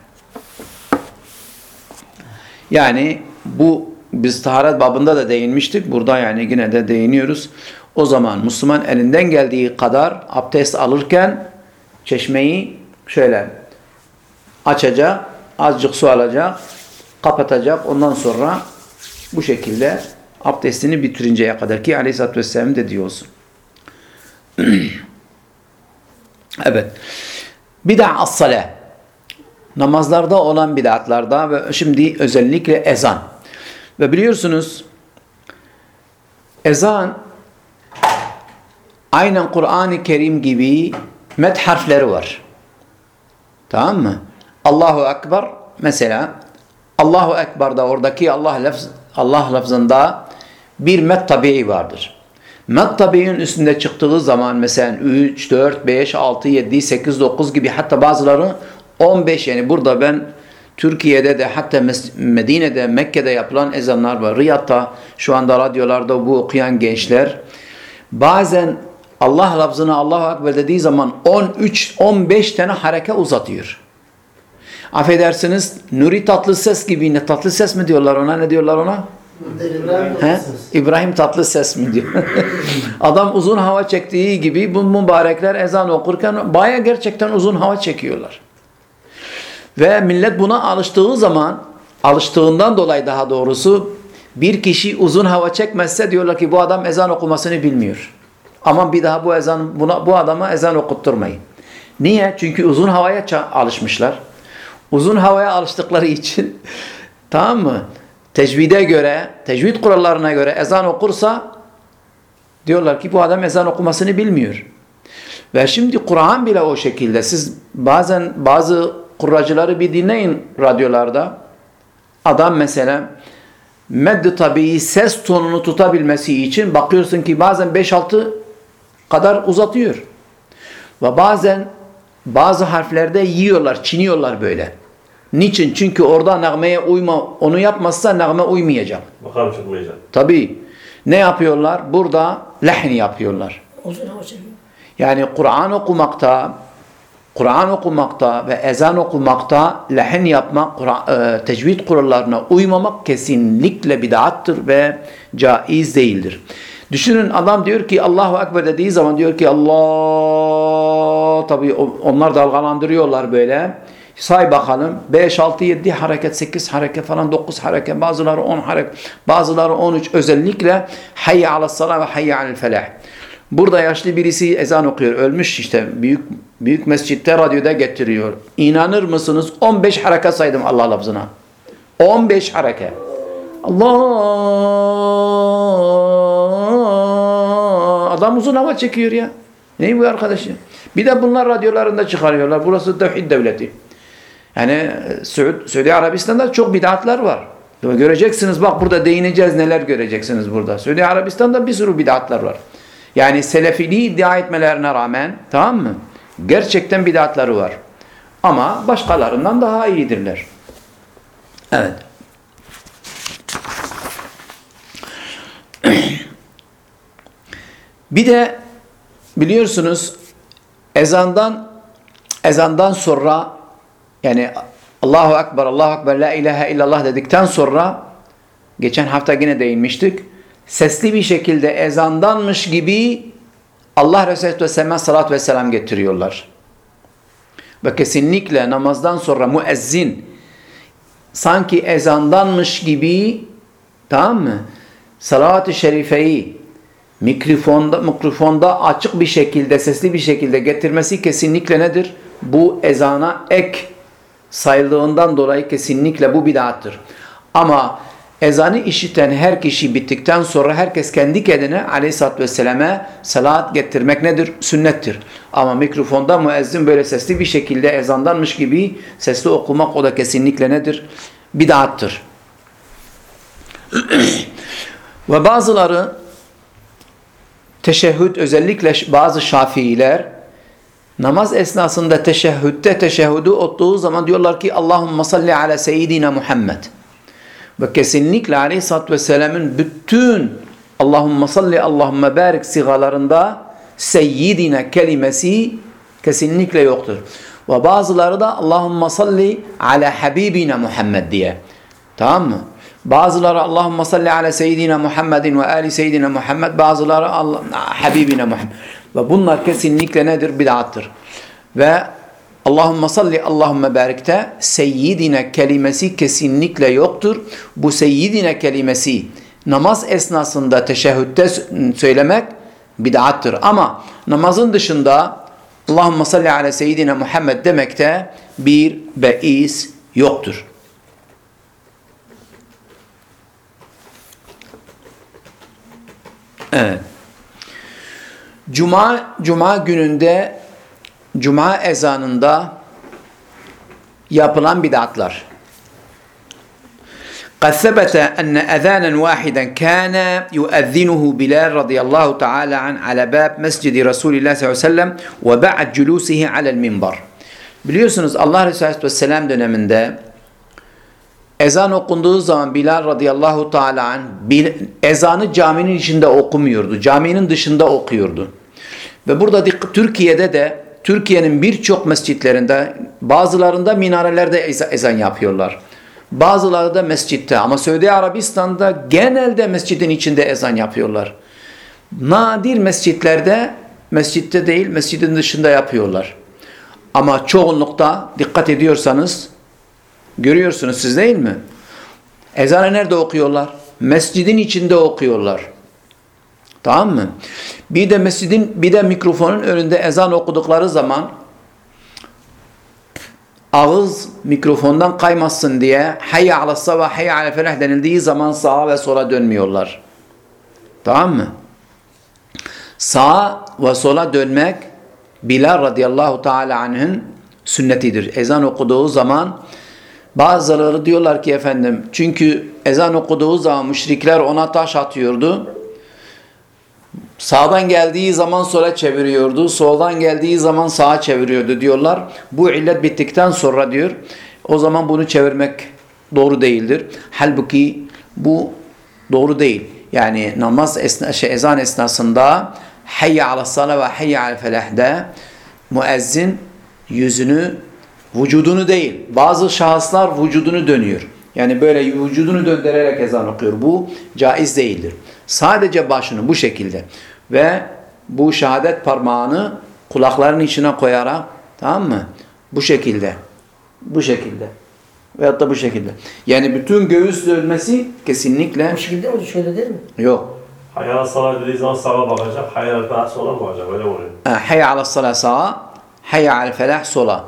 Yani bu biz taharet babında da değinmiştik. Burada yani yine de değiniyoruz. O zaman Müslüman elinden geldiği kadar abdest alırken çeşmeyi şöyle açacak, azıcık su alacak, kapatacak. Ondan sonra bu şekilde abdestini bitirinceye kadar ki aleyhissalatü vesselam de diyorsun. (clears throat) evet. Bid'a as-salah. Namazlarda olan bid'atlarda ve şimdi özellikle ezan. Ve biliyorsunuz ezan aynen Kur'an-ı Kerim gibi met harfleri var. Tamam mı? Allahu Ekber mesela Allahu Ekber'da oradaki Allah lafz, Allah lafzında bir met tabii vardır. Met tabiinin üstünde çıktığı zaman mesela 3, 4, 5, 6, 7, 8, 9 gibi hatta bazıları 15 yani burada ben Türkiye'de de hatta Medine'de, Mekke'de yapılan ezanlar var. Riyad'da şu anda radyolarda bu okuyan gençler bazen Allah lafzını Allahu Ekber dediği zaman 13, 15 tane hareke uzatıyor. Affedersiniz Nuri tatlı ses gibi ne tatlı ses mi diyorlar ona ne diyorlar ona? He? İbrahim tatlı ses mi diyor. (laughs) Adam uzun hava çektiği gibi bu mübarekler ezan okurken baya gerçekten uzun hava çekiyorlar. Ve millet buna alıştığı zaman alıştığından dolayı daha doğrusu bir kişi uzun hava çekmezse diyorlar ki bu adam ezan okumasını bilmiyor. Ama bir daha bu ezan buna bu adama ezan okutturmayın. Niye? Çünkü uzun havaya alışmışlar. Uzun havaya alıştıkları için (laughs) tamam mı? Tecvide göre, tecvid kurallarına göre ezan okursa diyorlar ki bu adam ezan okumasını bilmiyor. Ve şimdi Kur'an bile o şekilde. Siz bazen bazı kurracıları bir dinleyin radyolarda. Adam mesela meddi tabii ses tonunu tutabilmesi için bakıyorsun ki bazen 5-6 kadar uzatıyor. Ve bazen bazı harflerde yiyorlar, çiniyorlar böyle. Niçin? Çünkü orada nağmeye uyma, onu yapmazsa nağme uymayacak. Makam çıkmayacak. Tabii. Ne yapıyorlar? Burada lehn yapıyorlar. çekiyor. Yani Kur'an okumakta, Kur'an okumakta ve ezan okumakta lehin yapmak, e, tecvid kurallarına uymamak kesinlikle bid'attır ve caiz değildir. Düşünün adam diyor ki Allahu Ekber dediği zaman diyor ki Allah tabii o- onlar dalgalandırıyorlar böyle. Say bakalım 5, 6, 7 hareket, 8 hareket falan 9 hareket bazıları 10 hareket bazıları 13 özellikle hayye alas-salah ve hayye alel felah. Burada yaşlı birisi ezan okuyor. Ölmüş işte büyük büyük mescitte radyoda getiriyor. İnanır mısınız? 15 hareket saydım Allah lafzına. 15 hareket. Allah adam uzun hava çekiyor ya. Ne bu arkadaş? Bir de bunlar radyolarında çıkarıyorlar. Burası tevhid devleti. Yani Suud, Suudi Arabistan'da çok bid'atlar var. Göreceksiniz bak burada değineceğiz neler göreceksiniz burada. Suudi Arabistan'da bir sürü bid'atlar var. Yani selefiliği iddia etmelerine rağmen tamam mı? Gerçekten bid'atları var. Ama başkalarından daha iyidirler. Evet. (clears throat) Bir de biliyorsunuz ezandan ezandan sonra yani Allahu Ekber, Allahu Ekber, La ilahe illallah dedikten sonra geçen hafta yine değinmiştik. Sesli bir şekilde ezandanmış gibi Allah Resulü Vesselam'a salat ve selam getiriyorlar. Ve kesinlikle namazdan sonra müezzin sanki ezandanmış gibi tamam mı? Salat-ı şerifeyi mikrofonda, mikrofonda açık bir şekilde, sesli bir şekilde getirmesi kesinlikle nedir? Bu ezana ek sayıldığından dolayı kesinlikle bu bid'attır. Ama ezanı işiten her kişi bittikten sonra herkes kendi kendine aleyhissalatü vesselam'e salat getirmek nedir? Sünnettir. Ama mikrofonda müezzin böyle sesli bir şekilde ezandanmış gibi sesli okumak o da kesinlikle nedir? Bid'attır. (clears throat) Ve bazıları teşehhüd özellikle bazı şafiiler namaz esnasında teşehhütte teşehhüdü ottuğu zaman diyorlar ki Allahümme salli ala seyyidina Muhammed. Ve kesinlikle aleyhissalatü vesselamın bütün Allahümme salli Allahümme barik sigalarında seyyidina kelimesi kesinlikle yoktur. Ve bazıları da Allahümme salli ala habibina Muhammed diye. Tamam mı? Bazıları Allahümme salli ala seyyidina Muhammedin ve ali seyyidina Muhammed. Bazıları Allah, habibina Muhammed. Ve bunlar kesinlikle nedir? Bid'attır. Ve Allahümme salli Allahümme barikte seyyidine kelimesi kesinlikle yoktur. Bu seyyidine kelimesi namaz esnasında teşehhütte söylemek bid'attır. Ama namazın dışında Allahümme salli ala seyyidina Muhammed demekte bir beis yoktur. Evet. Cuma cuma gününde cuma ezanında yapılan bid'atlar. قد ثبت أن أذانا واحدا كان يؤذنه بلال رضي الله تعالى عنه على باب مسجد رسول الله صلى الله عليه وسلم وبعد جلوسه على المنبر. Biliyorsunuz Allah Resulü Aleyhisselam döneminde ezan okunduğu zaman Bilal radıyallahu teala anh, ezanı caminin içinde okumuyordu. Caminin dışında okuyordu. Ve burada Türkiye'de de Türkiye'nin birçok mescitlerinde bazılarında minarelerde ezan yapıyorlar. Bazıları da mescitte ama Suudi Arabistan'da genelde mescidin içinde ezan yapıyorlar. Nadir mescitlerde mescitte değil mescidin dışında yapıyorlar. Ama çoğunlukta dikkat ediyorsanız görüyorsunuz siz değil mi? Ezanı nerede okuyorlar? Mescidin içinde okuyorlar. Tamam mı? Bir de mescidin bir de mikrofonun önünde ezan okudukları zaman ağız mikrofondan kaymasın diye hayya ala sabah hayya ala felah denildiği zaman sağa ve sola dönmüyorlar. Tamam mı? Sağa ve sola dönmek Bilal radıyallahu teala anh'ın sünnetidir. Ezan okuduğu zaman bazıları diyorlar ki efendim çünkü ezan okuduğu zaman müşrikler ona taş atıyordu. Sağdan geldiği zaman sola çeviriyordu. Soldan geldiği zaman sağa çeviriyordu diyorlar. Bu illet bittikten sonra diyor o zaman bunu çevirmek doğru değildir. Halbuki bu doğru değil. Yani namaz esna, şey, ezan esnasında hayya ala sala ve hayya ala felahde müezzin yüzünü vücudunu değil. Bazı şahıslar vücudunu dönüyor. Yani böyle vücudunu döndürerek ezan okuyor. Bu caiz değildir. Sadece başını bu şekilde ve bu şehadet parmağını kulaklarının içine koyarak tamam mı? Bu şekilde. Bu şekilde. Veyahut da bu şekilde. Yani bütün göğüs dönmesi kesinlikle Bu şekilde mi? Şöyle değil mi? yok. Hayal salat dediği zaman sağa bakacak, hayal felah sola bakacak. Öyle oluyor. Hayya ala salah sağa, hayya ala felah sola.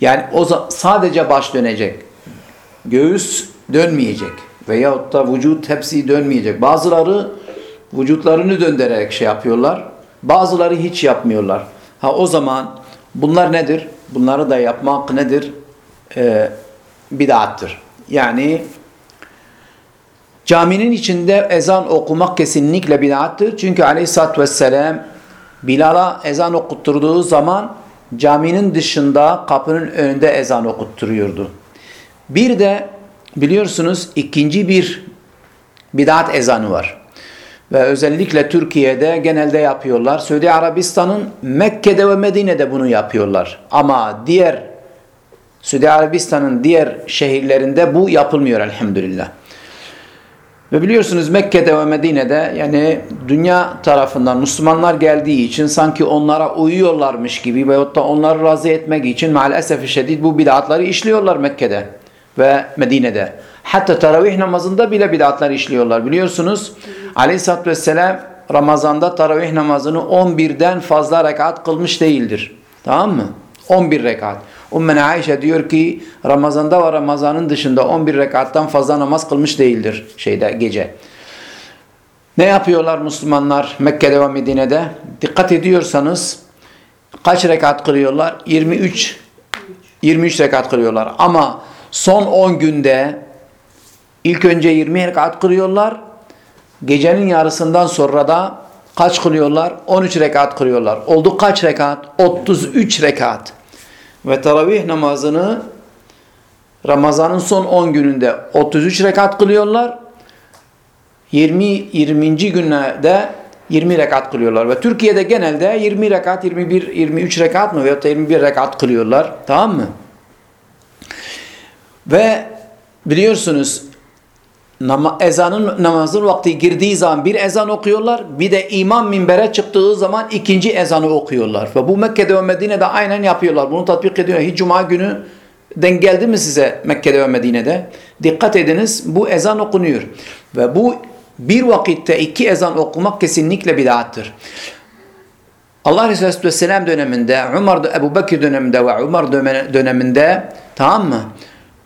Yani o sadece baş dönecek. Göğüs dönmeyecek. Veyahut da vücut hepsi dönmeyecek. Bazıları vücutlarını döndürerek şey yapıyorlar. Bazıları hiç yapmıyorlar. Ha o zaman bunlar nedir? Bunları da yapmak nedir? Ee, bid'attır. Yani caminin içinde ezan okumak kesinlikle bid'attır. Çünkü aleyhissalatü vesselam Bilal'a ezan okutturduğu zaman caminin dışında kapının önünde ezan okutturuyordu. Bir de biliyorsunuz ikinci bir bid'at ezanı var. Ve özellikle Türkiye'de genelde yapıyorlar. Suudi Arabistan'ın Mekke'de ve Medine'de bunu yapıyorlar. Ama diğer Suudi Arabistan'ın diğer şehirlerinde bu yapılmıyor elhamdülillah. Ve biliyorsunuz Mekke'de ve Medine'de yani dünya tarafından Müslümanlar geldiği için sanki onlara uyuyorlarmış gibi veyahut da onları razı etmek için maalesef şiddet bu bid'atları işliyorlar Mekke'de ve Medine'de. Hatta taravih namazında bile bid'atlar işliyorlar. Biliyorsunuz Aleyhisselatü Vesselam Ramazan'da taravih namazını 11'den fazla rekat kılmış değildir. Tamam mı? 11 rekat. Ummen Ayşe diyor ki Ramazan'da ve Ramazan'ın dışında 11 rekattan fazla namaz kılmış değildir şeyde gece. Ne yapıyorlar Müslümanlar Mekke'de ve Medine'de? Dikkat ediyorsanız kaç rekat kılıyorlar? 23 23 rekat kılıyorlar. Ama son 10 günde ilk önce 20 rekat kılıyorlar. Gecenin yarısından sonra da kaç kılıyorlar? 13 rekat kılıyorlar. Oldu kaç rekat? 33 rekat. Ve taravih namazını Ramazan'ın son 10 gününde 33 rekat kılıyorlar. 20 20. günlerde 20 rekat kılıyorlar ve Türkiye'de genelde 20 rekat, 21 23 rekat mı veyahut da 21 rekat kılıyorlar. Tamam mı? Ve biliyorsunuz nama, ezanın namazın vakti girdiği zaman bir ezan okuyorlar. Bir de imam minbere çıktığı zaman ikinci ezanı okuyorlar. Ve bu Mekke'de ve Medine'de aynen yapıyorlar. Bunu tatbik ediyorlar. Hiç cuma günü denk geldi mi size Mekke'de ve Medine'de? Dikkat ediniz bu ezan okunuyor. Ve bu bir vakitte iki ezan okumak kesinlikle bid'attır. Allah Resulü Aleyhisselam döneminde, Umar, Ebu Bekir döneminde ve Umar döneminde tamam mı?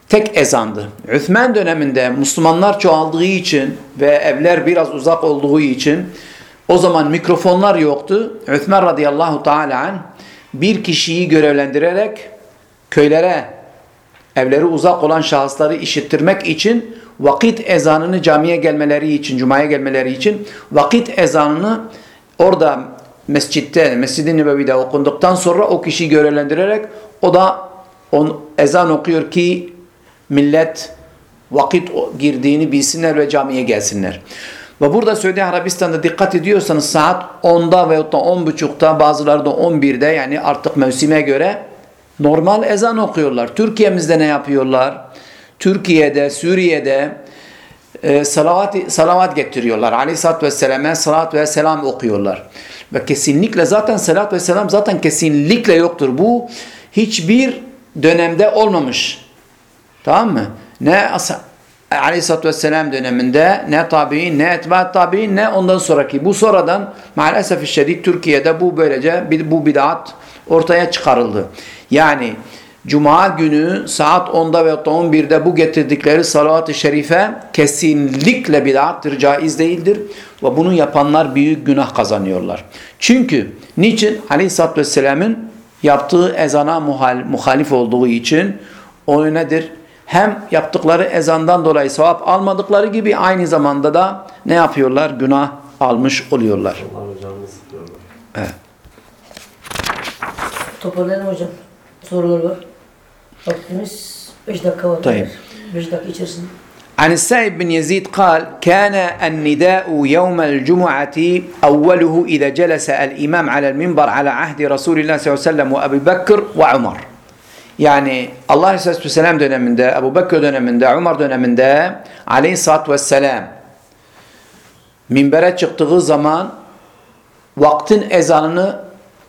Tek ezandı. Üthman döneminde Müslümanlar çoğaldığı için ve evler biraz uzak olduğu için o zaman mikrofonlar yoktu. Üthman radıyallahu teala bir kişiyi görevlendirerek köylere evleri uzak olan şahısları işittirmek için vakit ezanını camiye gelmeleri için, cumaya gelmeleri için vakit ezanını orada mescitte, Mescid-i Nebevi'de okunduktan sonra o kişiyi görevlendirerek o da on, ezan okuyor ki millet vakit girdiğini bilsinler ve camiye gelsinler. Ve burada Suudi Arabistan'da dikkat ediyorsanız saat 10'da veyahut da 10.30'da bazıları da 11'de yani artık mevsime göre normal ezan okuyorlar. Türkiye'mizde ne yapıyorlar? Türkiye'de, Suriye'de e, salavat, salavat getiriyorlar. Aleyhisselatü Vesselam'a salat ve selam okuyorlar. Ve kesinlikle zaten salat ve selam zaten kesinlikle yoktur. Bu hiçbir dönemde olmamış. Tamam mı? Ne Aleyhisselatü Vesselam döneminde ne tabi'in ne etbaat tabi'in ne ondan sonraki. Bu sonradan maalesef şiddet Türkiye'de bu böylece bu bid'at ortaya çıkarıldı. Yani Cuma günü saat 10'da ve 11'de bu getirdikleri salavat-ı şerife kesinlikle bid'attır, caiz değildir. Ve bunu yapanlar büyük günah kazanıyorlar. Çünkü niçin? Aleyhisselatü Vesselam'ın yaptığı ezana muhalif olduğu için o nedir? hem yaptıkları ezandan dolayı sevap almadıkları gibi aynı zamanda da ne yapıyorlar? Günah almış oluyorlar. Allah'ın canını sıkıyorlar. Evet. Toparlayalım hocam. Sorular var. Vaktimiz 5 dakika var. Tayyip. 5 dakika içerisinde. عن السائب بن يزيد قال كان النداء يوم الجمعة أوله إذا جلس الإمام على المنبر على عهد رسول الله صلى الله عليه وسلم وأبي بكر وعمر yani Allah Aleyhisselatü Vesselam döneminde, Ebu Bekir döneminde, Umar döneminde Aleyhisselatü Vesselam minbere çıktığı zaman vaktin ezanını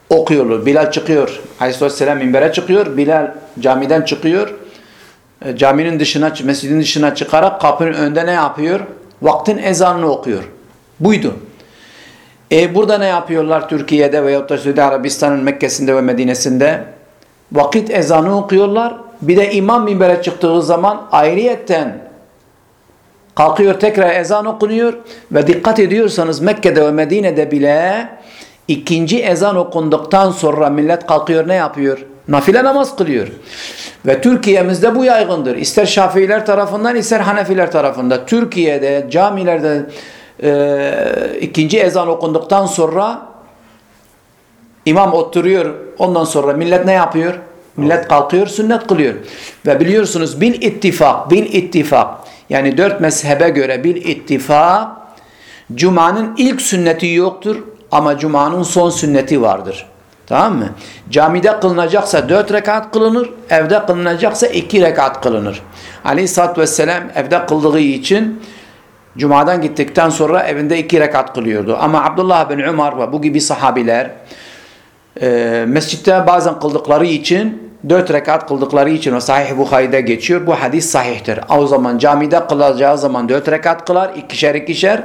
okuyorlar. Bilal çıkıyor. Aleyhisselatü Vesselam minbere çıkıyor. Bilal camiden çıkıyor. E, caminin dışına, mescidin dışına çıkarak kapının önünde ne yapıyor? Vaktin ezanını okuyor. Buydu. E burada ne yapıyorlar Türkiye'de veyahut da Suudi Arabistan'ın Mekke'sinde ve Medine'sinde? Vakit ezanı okuyorlar. Bir de imam minbere çıktığı zaman ayrıyetten kalkıyor tekrar ezan okunuyor ve dikkat ediyorsanız Mekke'de ve Medine'de bile ikinci ezan okunduktan sonra millet kalkıyor ne yapıyor? Nafile namaz kılıyor. Ve Türkiye'mizde bu yaygındır. İster Şafiiler tarafından ister Hanefiler tarafından. Türkiye'de camilerde e, ikinci ezan okunduktan sonra İmam oturuyor. Ondan sonra millet ne yapıyor? Millet kalkıyor, sünnet kılıyor. Ve biliyorsunuz bil ittifak, bil ittifak. Yani dört mezhebe göre bil ittifak Cuma'nın ilk sünneti yoktur ama Cuma'nın son sünneti vardır. Tamam mı? Camide kılınacaksa dört rekat kılınır, evde kılınacaksa iki rekat kılınır. Aleyhisselatü Vesselam evde kıldığı için Cuma'dan gittikten sonra evinde iki rekat kılıyordu. Ama Abdullah bin Umar ve bu gibi sahabiler e, mescitte bazen kıldıkları için dört rekat kıldıkları için o sahih Bukhari'de geçiyor. Bu hadis sahihtir. O zaman camide kılacağı zaman dört rekat kılar, ikişer ikişer.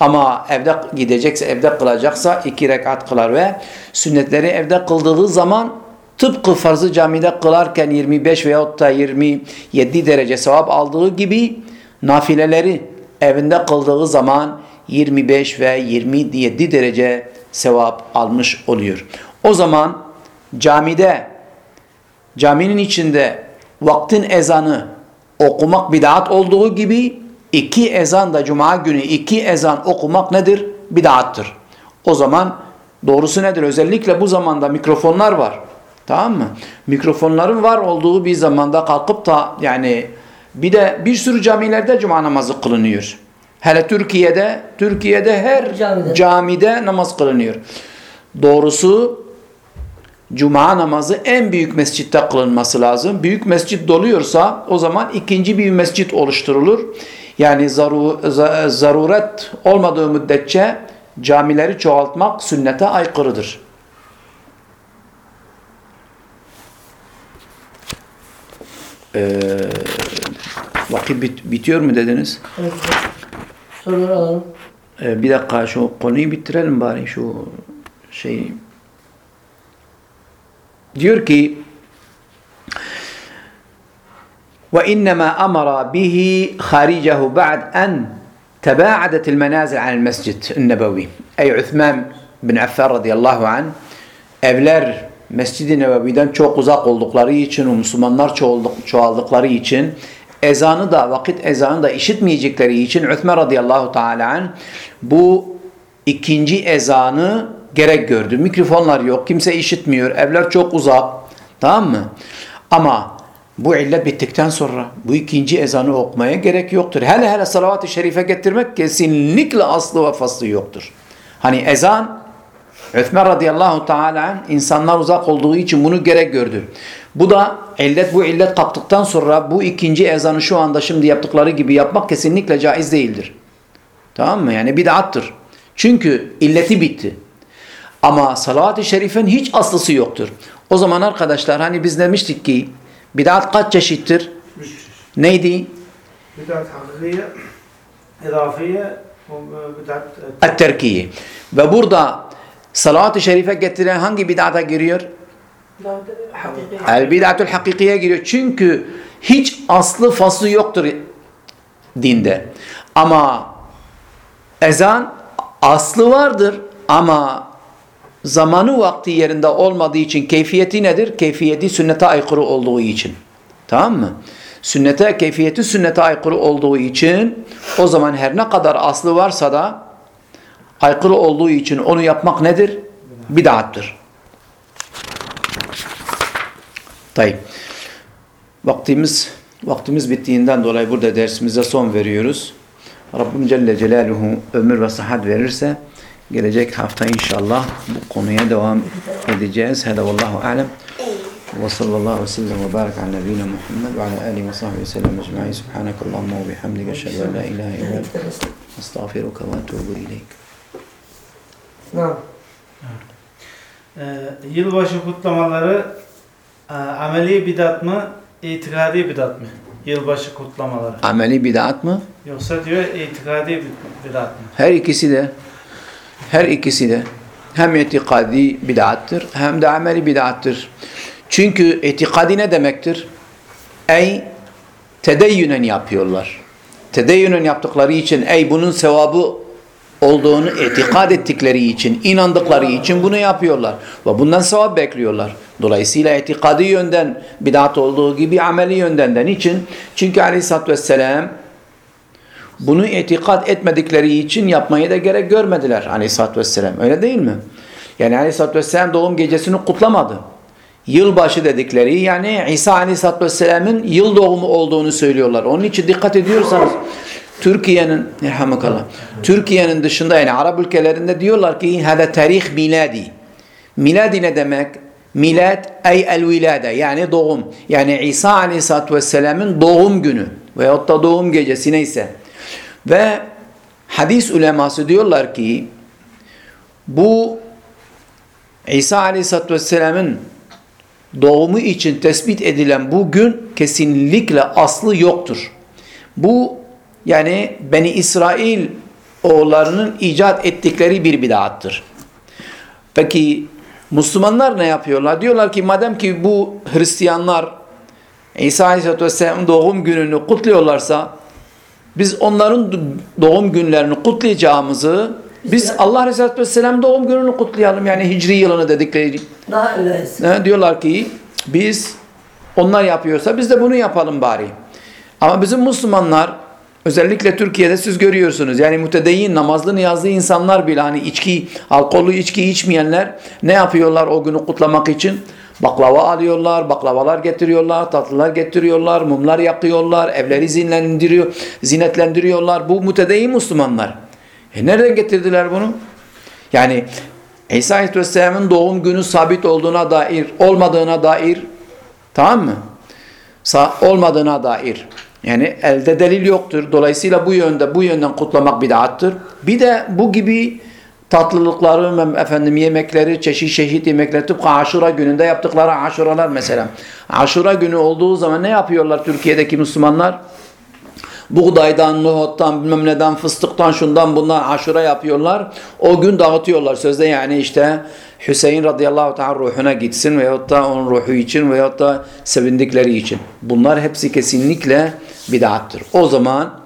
Ama evde gidecekse, evde kılacaksa iki rekat kılar ve sünnetleri evde kıldığı zaman tıpkı farzı camide kılarken 25 veyahut da 27 derece sevap aldığı gibi nafileleri evinde kıldığı zaman 25 ve 27 derece sevap almış oluyor. O zaman camide caminin içinde vaktin ezanı okumak bid'at olduğu gibi iki ezan da cuma günü iki ezan okumak nedir? Bid'attır. O zaman doğrusu nedir? Özellikle bu zamanda mikrofonlar var. Tamam mı? Mikrofonların var olduğu bir zamanda kalkıp da yani bir de bir sürü camilerde cuma namazı kılınıyor. Hele Türkiye'de Türkiye'de her Camide. camide namaz kılınıyor. Doğrusu Cuma namazı en büyük mescitte kılınması lazım. Büyük mescit doluyorsa o zaman ikinci bir mescit oluşturulur. Yani zaru, za- zaruret olmadığı müddetçe camileri çoğaltmak sünnete aykırıdır. Ee, vakit bit- bitiyor mu dediniz? Evet. Soruları alalım. Ee, bir dakika şu konuyu bitirelim bari şu şeyi. Diyor ki ve innema amara bihi haricehu ba'd en tebaadetil menazil anil mescid nebevi. Ey Uthman bin Affan radıyallahu an evler Mescid-i Nebevi'den çok uzak oldukları için, Müslümanlar çoğaldıkları için, ezanı da, vakit ezanı da işitmeyecekleri için Uthman radıyallahu teala bu ikinci ezanı gerek gördü. Mikrofonlar yok, kimse işitmiyor, evler çok uzak. Tamam mı? Ama bu illet bittikten sonra bu ikinci ezanı okumaya gerek yoktur. Hele hele salavat-ı şerife getirmek kesinlikle aslı ve faslı yoktur. Hani ezan Üthman radıyallahu teala insanlar uzak olduğu için bunu gerek gördü. Bu da illet bu illet kaptıktan sonra bu ikinci ezanı şu anda şimdi yaptıkları gibi yapmak kesinlikle caiz değildir. Tamam mı? Yani bid'attır. Çünkü illeti bitti. Ama salavat-ı şerifin hiç aslısı yoktur. O zaman arkadaşlar hani biz demiştik ki bid'at kaç çeşittir? Neydi? Bidat hakikiye, idafiye, bidat e, Et-terkiye. Ve burada salavat-ı şerife getiren hangi bid'ata giriyor? El bid'atul hakikiye giriyor. Çünkü hiç aslı faslı yoktur dinde. Ama ezan aslı vardır ama zamanı vakti yerinde olmadığı için keyfiyeti nedir? Keyfiyeti sünnete aykırı olduğu için. Tamam mı? Sünnete, keyfiyeti sünnete aykırı olduğu için o zaman her ne kadar aslı varsa da aykırı olduğu için onu yapmak nedir? Bid'attır. Tayyip. Vaktimiz vaktimiz bittiğinden dolayı burada dersimize son veriyoruz. Rabbim Celle Celaluhu ömür ve sıhhat verirse gelecek hafta inşallah bu konuya devam edeceğiz. Hada vallahu alem. Ve sallallahu ve sellem ve barik ala nebiyyina Muhammed ve ala alihi ve sahbihi ve sellem ecma'in. Subhanakallahumma ve bihamdike eşhedü en la ilahe illa ente estağfiruke ve etûbü ileyk. Tamam. e, yılbaşı kutlamaları e, ameli bidat mı, itikadi bidat mı? Yılbaşı kutlamaları. Ameli bid'at mı? Yoksa diyor itikadi bid- bidat mı? Her ikisi de her ikisi de hem itikadi bid'attır hem de ameli bid'attır. Çünkü itikadi ne demektir? Ey tedeyyünen yapıyorlar. Tedeyyünen yaptıkları için ey bunun sevabı olduğunu itikad ettikleri için, inandıkları için bunu yapıyorlar. Ve bundan sevap bekliyorlar. Dolayısıyla itikadi yönden bid'at olduğu gibi ameli yönden de. Niçin? Çünkü aleyhissalatü vesselam bunu itikad etmedikleri için yapmaya da gerek görmediler aleyhissalatü vesselam. Öyle değil mi? Yani aleyhissalatü vesselam doğum gecesini kutlamadı. Yılbaşı dedikleri yani İsa aleyhissalatü vesselamın yıl doğumu olduğunu söylüyorlar. Onun için dikkat ediyorsanız Türkiye'nin. Türkiye'nin dışında yani Arap ülkelerinde diyorlar ki hada tarih miladi. Miladi ne demek? Milad ey el vilade yani doğum. Yani İsa aleyhissalatü vesselamın doğum günü veyahut da doğum gecesi neyse. Ve hadis uleması diyorlar ki bu İsa aleyhissalatü vesselamın doğumu için tespit edilen bu gün kesinlikle aslı yoktur. Bu yani Beni İsrail oğullarının icat ettikleri bir bidattır. Peki Müslümanlar ne yapıyorlar? Diyorlar ki madem ki bu Hristiyanlar İsa Aleyhisselatü Vesselam'ın doğum gününü kutluyorlarsa biz onların doğum günlerini kutlayacağımızı biz Allah Aleyhisselatü Vesselam doğum gününü kutlayalım. Yani Hicri yılını dedikleri Daha öyleyiz. ne? Diyorlar ki biz onlar yapıyorsa biz de bunu yapalım bari. Ama bizim Müslümanlar özellikle Türkiye'de siz görüyorsunuz. Yani mütedeyyin, namazlı, niyazlı insanlar bile hani içki, alkollü içki içmeyenler ne yapıyorlar o günü kutlamak için? Baklava alıyorlar, baklavalar getiriyorlar, tatlılar getiriyorlar, mumlar yakıyorlar, evleri zinlendiriyor, zinetlendiriyorlar. Bu mütedeyyin Müslümanlar. E nereden getirdiler bunu? Yani İsa Aleyhisselam'ın doğum günü sabit olduğuna dair, olmadığına dair tamam mı? Sa olmadığına dair. Yani elde delil yoktur. Dolayısıyla bu yönde bu yönden kutlamak bid'attır. Bir de bu gibi tatlılıkları, efendim yemekleri, çeşit çeşit yemekleri tıpkı Aşura gününde yaptıkları aşuralar mesela. Aşura günü olduğu zaman ne yapıyorlar Türkiye'deki Müslümanlar? buğdaydan, nohuttan, bilmem neden, fıstıktan, şundan bundan aşure yapıyorlar. O gün dağıtıyorlar. Sözde yani işte Hüseyin radıyallahu ta'ala ruhuna gitsin veyahut da onun ruhu için veyahut da sevindikleri için. Bunlar hepsi kesinlikle bid'attır. O zaman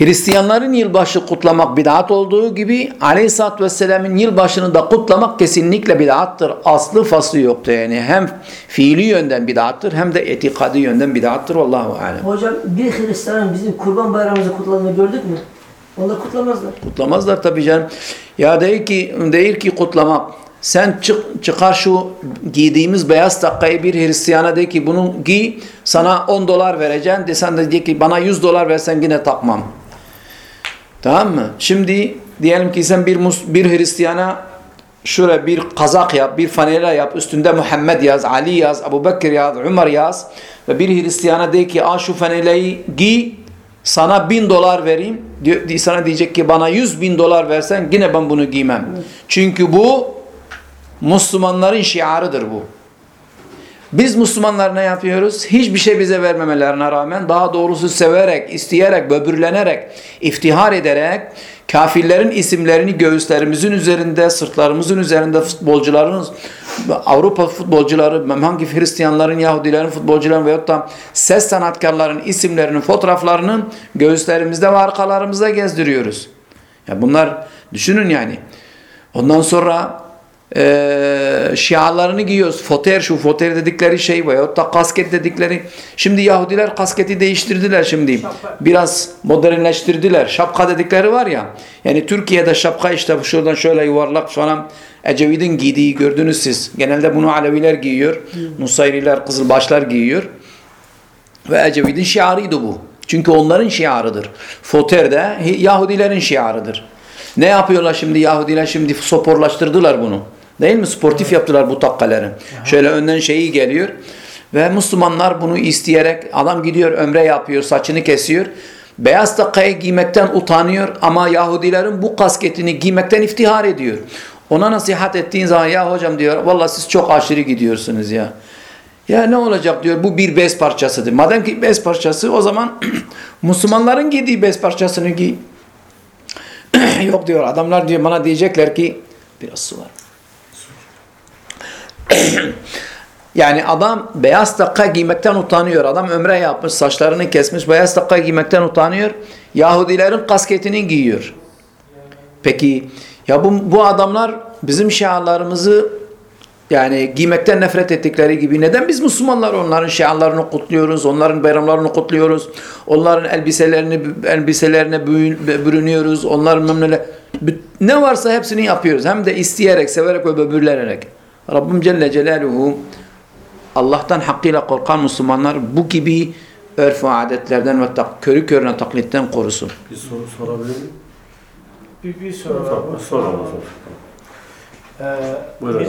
Hristiyanların yılbaşı kutlamak bid'at olduğu gibi Aleyhisselatü Vesselam'ın yılbaşını da kutlamak kesinlikle bid'attır. Aslı faslı yoktur yani. Hem fiili yönden bid'attır hem de etikadi yönden bid'attır. Allahu alem. Hocam bir Hristiyanın bizim kurban bayramımızı kutladığını gördük mü? Onlar kutlamazlar. Kutlamazlar tabii canım. Ya değil ki, değil ki kutlamak. Sen çık, çıkar şu giydiğimiz beyaz takkayı bir Hristiyana de ki bunu giy sana 10 dolar vereceğim. Desen de de ki bana 100 dolar versen yine takmam. Tamam mı? Şimdi diyelim ki sen bir, bir Hristiyana şöyle bir kazak yap, bir fanela yap, üstünde Muhammed yaz, Ali yaz, Abu Bekir yaz, Ömer yaz ve bir Hristiyana de ki al şu fanelayı giy, sana bin dolar vereyim. Diyor, sana diyecek ki bana yüz bin dolar versen yine ben bunu giymem. Çünkü bu Müslümanların şiarıdır bu. Biz Müslümanlar ne yapıyoruz? Hiçbir şey bize vermemelerine rağmen daha doğrusu severek, isteyerek, böbürlenerek, iftihar ederek kafirlerin isimlerini göğüslerimizin üzerinde, sırtlarımızın üzerinde futbolcuların, Avrupa futbolcuları, hangi Hristiyanların, Yahudilerin, futbolcuların veyahut da ses sanatkarların isimlerinin, fotoğraflarının göğüslerimizde ve arkalarımızda gezdiriyoruz. Ya bunlar düşünün yani. Ondan sonra e, şialarını giyiyoruz. Foter şu foter dedikleri şey veyahut da kasket dedikleri. Şimdi Yahudiler kasketi değiştirdiler şimdi. Biraz modernleştirdiler. Şapka dedikleri var ya. Yani Türkiye'de şapka işte şuradan şöyle yuvarlak falan Ecevit'in giydiği gördünüz siz. Genelde bunu Aleviler giyiyor. Nusayriler, Kızılbaşlar giyiyor. Ve Ecevit'in şiarıydı bu. Çünkü onların şiarıdır. Foter de Yahudilerin şiarıdır. Ne yapıyorlar şimdi Yahudiler? Şimdi soporlaştırdılar bunu. Değil mi? Sportif yaptılar bu takkaları. Şöyle önden şeyi geliyor. Ve Müslümanlar bunu isteyerek adam gidiyor ömre yapıyor, saçını kesiyor. Beyaz takkayı giymekten utanıyor ama Yahudilerin bu kasketini giymekten iftihar ediyor. Ona nasihat ettiğin zaman ya hocam diyor vallahi siz çok aşırı gidiyorsunuz ya. Ya ne olacak diyor bu bir bez parçasıdır. Madem ki bez parçası o zaman (clears throat) Müslümanların giydiği bez parçasını giy. (clears throat) Yok diyor adamlar diyor bana diyecekler ki biraz su var. (coughs) yani adam beyaz takka giymekten utanıyor. Adam ömre yapmış, saçlarını kesmiş, beyaz takka giymekten utanıyor. Yahudilerin kasketini giyiyor. Peki ya bu, bu adamlar bizim şialarımızı yani giymekten nefret ettikleri gibi neden biz Müslümanlar onların şiarlarını kutluyoruz, onların bayramlarını kutluyoruz, onların elbiselerini elbiselerine bürünüyoruz, onların ne, varsa hepsini yapıyoruz. Hem de isteyerek, severek ve böbürlenerek. Rabbim Celle Celaluhu Allah'tan hakkıyla korkan Müslümanlar bu gibi örf ve adetlerden ve tak, körü körüne taklitten korusun. Bir soru sorabilir miyim? Bir, bir soru var. Sor, sor. Ee, Buyurun mis-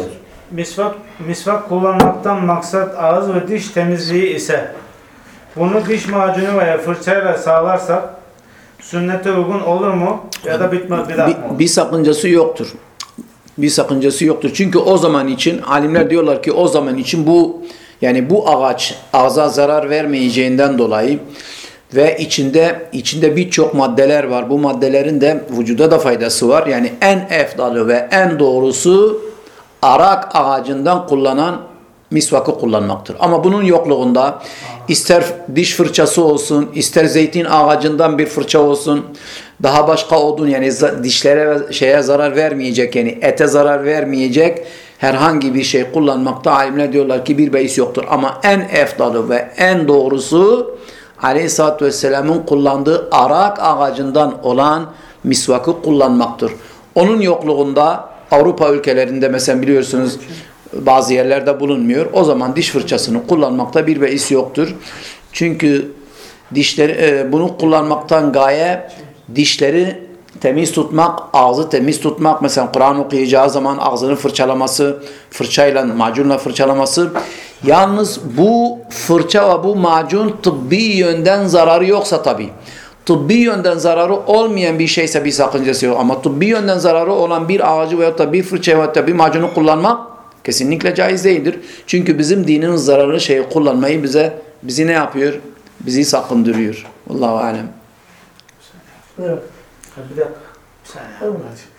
misvak, misvak kullanmaktan maksat ağız ve diş temizliği ise bunu diş macunu veya fırçayla sağlarsak sünnete uygun olur mu? Ya da bitmez bir, olur? bir sakıncası yoktur. Bir sakıncası yoktur. Çünkü o zaman için alimler diyorlar ki o zaman için bu yani bu ağaç ağza zarar vermeyeceğinden dolayı ve içinde içinde birçok maddeler var. Bu maddelerin de vücuda da faydası var. Yani en efdalı ve en doğrusu arak ağacından kullanan misvakı kullanmaktır. Ama bunun yokluğunda ister diş fırçası olsun, ister zeytin ağacından bir fırça olsun, daha başka odun yani dişlere şeye zarar vermeyecek yani ete zarar vermeyecek herhangi bir şey kullanmakta alimler diyorlar ki bir beis yoktur. Ama en efdalı ve en doğrusu Aleyhisselatü Vesselam'ın kullandığı arak ağacından olan misvakı kullanmaktır. Onun yokluğunda Avrupa ülkelerinde mesela biliyorsunuz bazı yerlerde bulunmuyor. O zaman diş fırçasını kullanmakta bir beis yoktur. Çünkü dişleri e, bunu kullanmaktan gaye dişleri temiz tutmak, ağzı temiz tutmak. Mesela Kur'an okuyacağı zaman ağzını fırçalaması, fırçayla, macunla fırçalaması. Yalnız bu fırça ve bu macun tıbbi yönden zararı yoksa tabii. Tıbbi yönden zararı olmayan bir şeyse bir sakıncası yok. Ama tıbbi yönden zararı olan bir ağacı veyahut da bir fırça veyahut bir macunu kullanmak kesinlikle caiz değildir. Çünkü bizim dinimiz zararlı şeyi kullanmayı bize bizi ne yapıyor? Bizi sakındırıyor. Allahu alem. Bir dakika. Bir.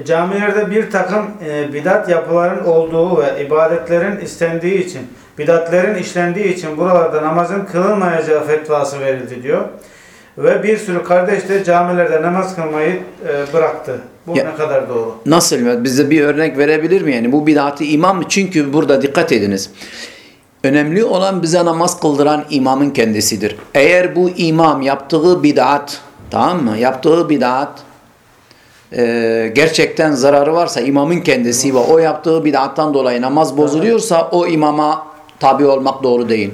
E, camilerde bir takım e, bidat yapıların olduğu ve ibadetlerin istendiği için, bidatlerin işlendiği için buralarda namazın kılınmayacağı fetvası verildi diyor. Ve bir sürü kardeş de camilerde namaz kılmayı e, bıraktı. Bu Ya- ne kadar doğru? Nasıl? Bize bir örnek verebilir mi? Yani bu bidati imam mı? Çünkü burada dikkat ediniz. Önemli olan bize namaz kıldıran imamın kendisidir. Eğer bu imam yaptığı bid'at, tamam mı? Yaptığı bid'at e, gerçekten zararı varsa imamın kendisi ve o yaptığı bid'attan dolayı namaz bozuluyorsa o imama tabi olmak doğru değil.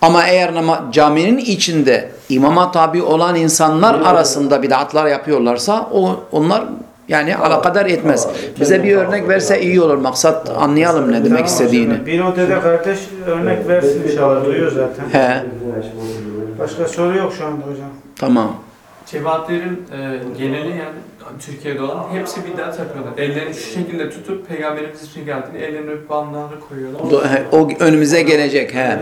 Ama eğer caminin içinde imama tabi olan insanlar arasında bid'atlar yapıyorlarsa o onlar yani alakadar etmez. Bize bir örnek verse iyi olur. Maksat anlayalım ne demek istediğini. Bir odede kardeş örnek versin inşallah. Duyuyor zaten. He, Başka soru yok şu anda hocam. tamam. Cemaatlerin e, geneli yani Türkiye'de olan hepsi bidat yapıyorlar. Ellerini şu şekilde tutup peygamberimizin şecaatini ellerini öpüp alnlarını koyuyorlar. He, O önümüze gelecek. He.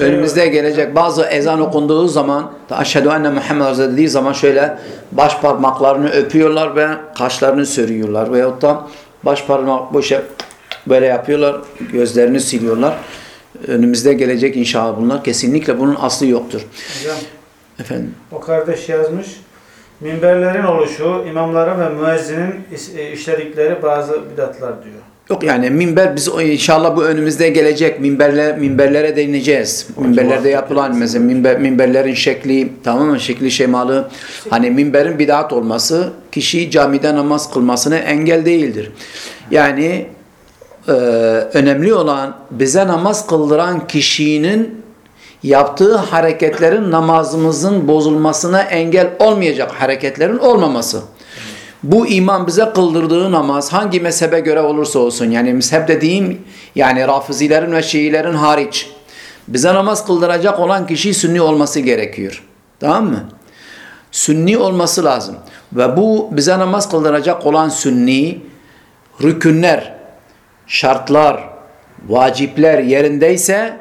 Önümüzde gelecek. Bazı ezan okunduğu zaman Eşhedü enne Muhammed Hazretleri dediği zaman şöyle baş parmaklarını öpüyorlar ve kaşlarını sürüyorlar. Veyahut da baş parmak boşa böyle yapıyorlar. Gözlerini siliyorlar. Önümüzde gelecek inşallah bunlar. Kesinlikle bunun aslı yoktur. Hocam Efendim. o kardeş yazmış. Minberlerin oluşu, imamların ve müezzinin e, işledikleri bazı bidatlar diyor. Yok yani minber biz o- inşallah bu önümüzde gelecek minberler minberlere değineceğiz. Minberlerde yapılan mesela minber, minberlerin şekli tamam mı? Şekli şemalı. Hani minberin bid'at olması kişi camide namaz kılmasına engel değildir. Yani e, önemli olan bize namaz kıldıran kişinin yaptığı hareketlerin namazımızın bozulmasına engel olmayacak hareketlerin olmaması. Bu imam bize kıldırdığı namaz hangi mezhebe göre olursa olsun yani mezhep dediğim yani rafizilerin ve şiilerin hariç bize namaz kıldıracak olan kişi sünni olması gerekiyor. Tamam mı? Sünni olması lazım. Ve bu bize namaz kıldıracak olan sünni rükünler, şartlar, vacipler yerindeyse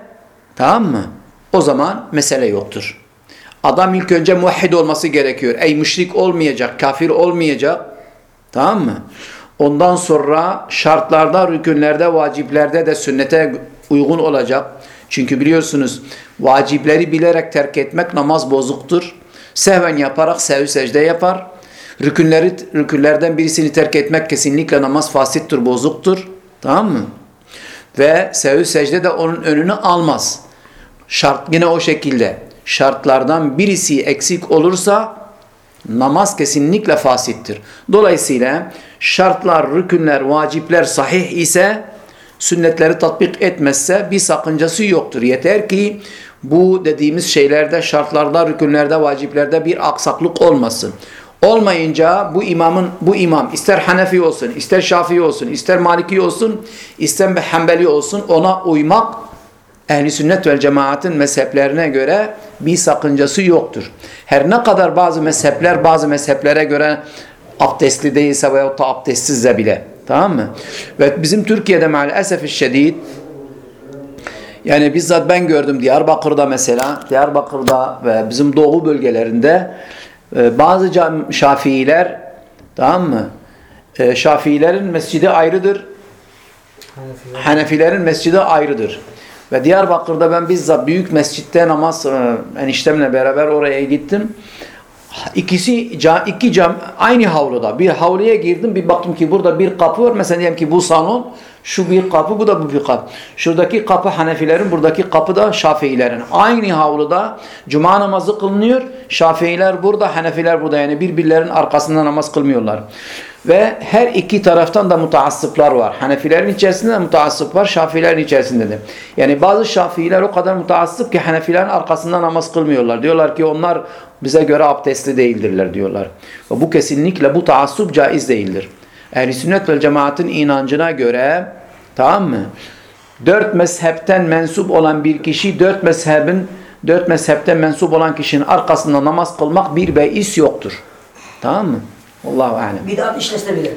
tamam mı? O zaman mesele yoktur. Adam ilk önce muvahhid olması gerekiyor. Ey müşrik olmayacak, kafir olmayacak. Tamam mı? Ondan sonra şartlarda, rükünlerde, vaciplerde de sünnete uygun olacak. Çünkü biliyorsunuz vacipleri bilerek terk etmek namaz bozuktur. Sehven yaparak sev secde yapar. Rükünleri, rükünlerden birisini terk etmek kesinlikle namaz fasittir, bozuktur. Tamam mı? Ve sev secde de onun önünü almaz. Şart yine o şekilde. Şartlardan birisi eksik olursa namaz kesinlikle fasittir. Dolayısıyla şartlar, rükünler, vacipler sahih ise sünnetleri tatbik etmezse bir sakıncası yoktur. Yeter ki bu dediğimiz şeylerde, şartlarda, rükünlerde, vaciplerde bir aksaklık olmasın. Olmayınca bu imamın bu imam ister Hanefi olsun, ister Şafii olsun, ister Maliki olsun, ister Hanbeli olsun ona uymak ehli sünnet vel cemaatin mezheplerine göre bir sakıncası yoktur. Her ne kadar bazı mezhepler bazı mezheplere göre abdestli değilse veyahut da abdestsizse bile. Tamam mı? Ve bizim Türkiye'de maalesef şiddet yani bizzat ben gördüm Diyarbakır'da mesela, Diyarbakır'da ve bizim doğu bölgelerinde e, bazı Şafiiler tamam mı? E, Şafiilerin mescidi ayrıdır. Hanefiler. Hanefilerin mescidi ayrıdır. Ve Diyarbakır'da ben bizzat büyük mescitte namaz e, eniştemle beraber oraya gittim. İkisi iki cam aynı havluda. Bir havluya girdim bir baktım ki burada bir kapı var. Mesela diyelim ki bu salon şu bir kapı bu da bu bir kapı. Şuradaki kapı Hanefilerin buradaki kapı da Şafiilerin. Aynı havluda cuma namazı kılınıyor. Şafiiler burada Hanefiler burada yani birbirlerinin arkasında namaz kılmıyorlar. Ve her iki taraftan da mutaassıplar var. Hanefilerin içerisinde de mutaassıp var, Şafiilerin içerisinde de. Yani bazı Şafiiler o kadar mutaassıp ki Hanefilerin arkasında namaz kılmıyorlar. Diyorlar ki onlar bize göre abdestli değildirler diyorlar. Ve bu kesinlikle bu taassup caiz değildir. Ehl-i sünnet vel cemaatin inancına göre tamam mı? Dört mezhepten mensup olan bir kişi dört mezhebin dört mezhepten mensup olan kişinin arkasında namaz kılmak bir beis yoktur. Tamam mı? Allahu alem. Bidat işlese bile.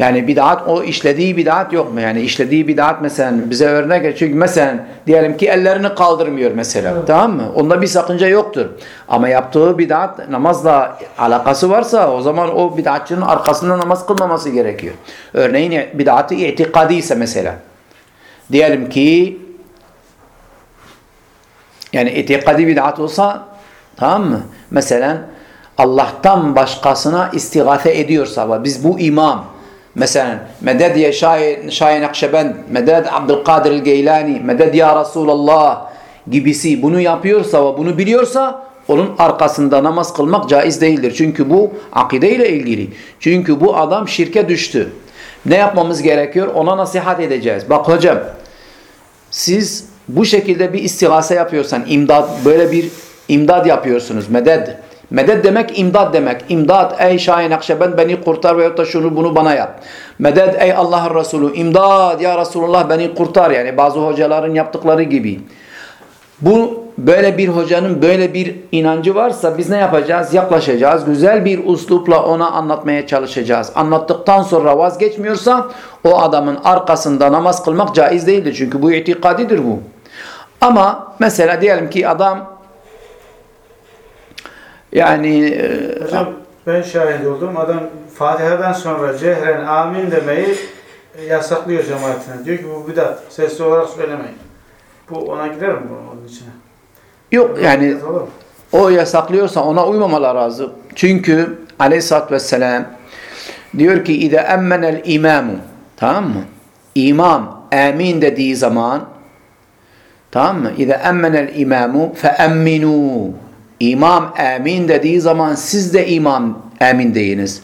Yani bid'at o işlediği bid'at yok mu? Yani işlediği bid'at mesela bize örnek ver. Çünkü mesela diyelim ki ellerini kaldırmıyor mesela. Tamam mı? Onda bir sakınca yoktur. Ama yaptığı bid'at namazla alakası varsa o zaman o bid'atçının arkasında namaz kılmaması gerekiyor. Örneğin bid'atı itikadi ise mesela. Diyelim ki yani itikadi bid'at olsa tamam mı? Mesela Allah'tan başkasına istigate ediyorsa biz bu imam mesela meded ya Şahin, Şahin Akşebend, meded Abdülkadir el-Geylani, meded ya Resulallah gibisi bunu yapıyorsa ve bunu biliyorsa onun arkasında namaz kılmak caiz değildir. Çünkü bu akide ile ilgili. Çünkü bu adam şirke düştü. Ne yapmamız gerekiyor? Ona nasihat edeceğiz. Bak hocam siz bu şekilde bir istigase yapıyorsan, imdad böyle bir imdad yapıyorsunuz. Meded. Meded demek imdad demek. İmdad ey Şahin Akşebend beni kurtar veyahut da şunu bunu bana yap. Meded ey Allah'ın Resulü. İmdad ya Resulullah beni kurtar. Yani bazı hocaların yaptıkları gibi. Bu böyle bir hocanın böyle bir inancı varsa biz ne yapacağız? Yaklaşacağız. Güzel bir uslupla ona anlatmaya çalışacağız. Anlattıktan sonra vazgeçmiyorsa o adamın arkasında namaz kılmak caiz değildir. Çünkü bu itikadidir bu. Ama mesela diyelim ki adam yani e, Hocam ben şahit oldum. Adam Fatiha'dan sonra cehren amin demeyi yasaklıyor cemaatine. Diyor ki bu bidat. Sesli olarak söylemeyin. Bu ona girer mi bu- onun içine? yok yani Bidat olur mu? o yasaklıyorsa ona uymamalar lazım. Çünkü aleyhissalatü vesselam diyor ki اِذَا اَمَّنَ الْاِمَامُ Tamam mı? İmam amin dediği zaman tamam mı? اِذَا اَمَّنَ الْاِمَامُ فَاَمِّنُوا İmam amin dediği zaman siz de imam amin deyiniz.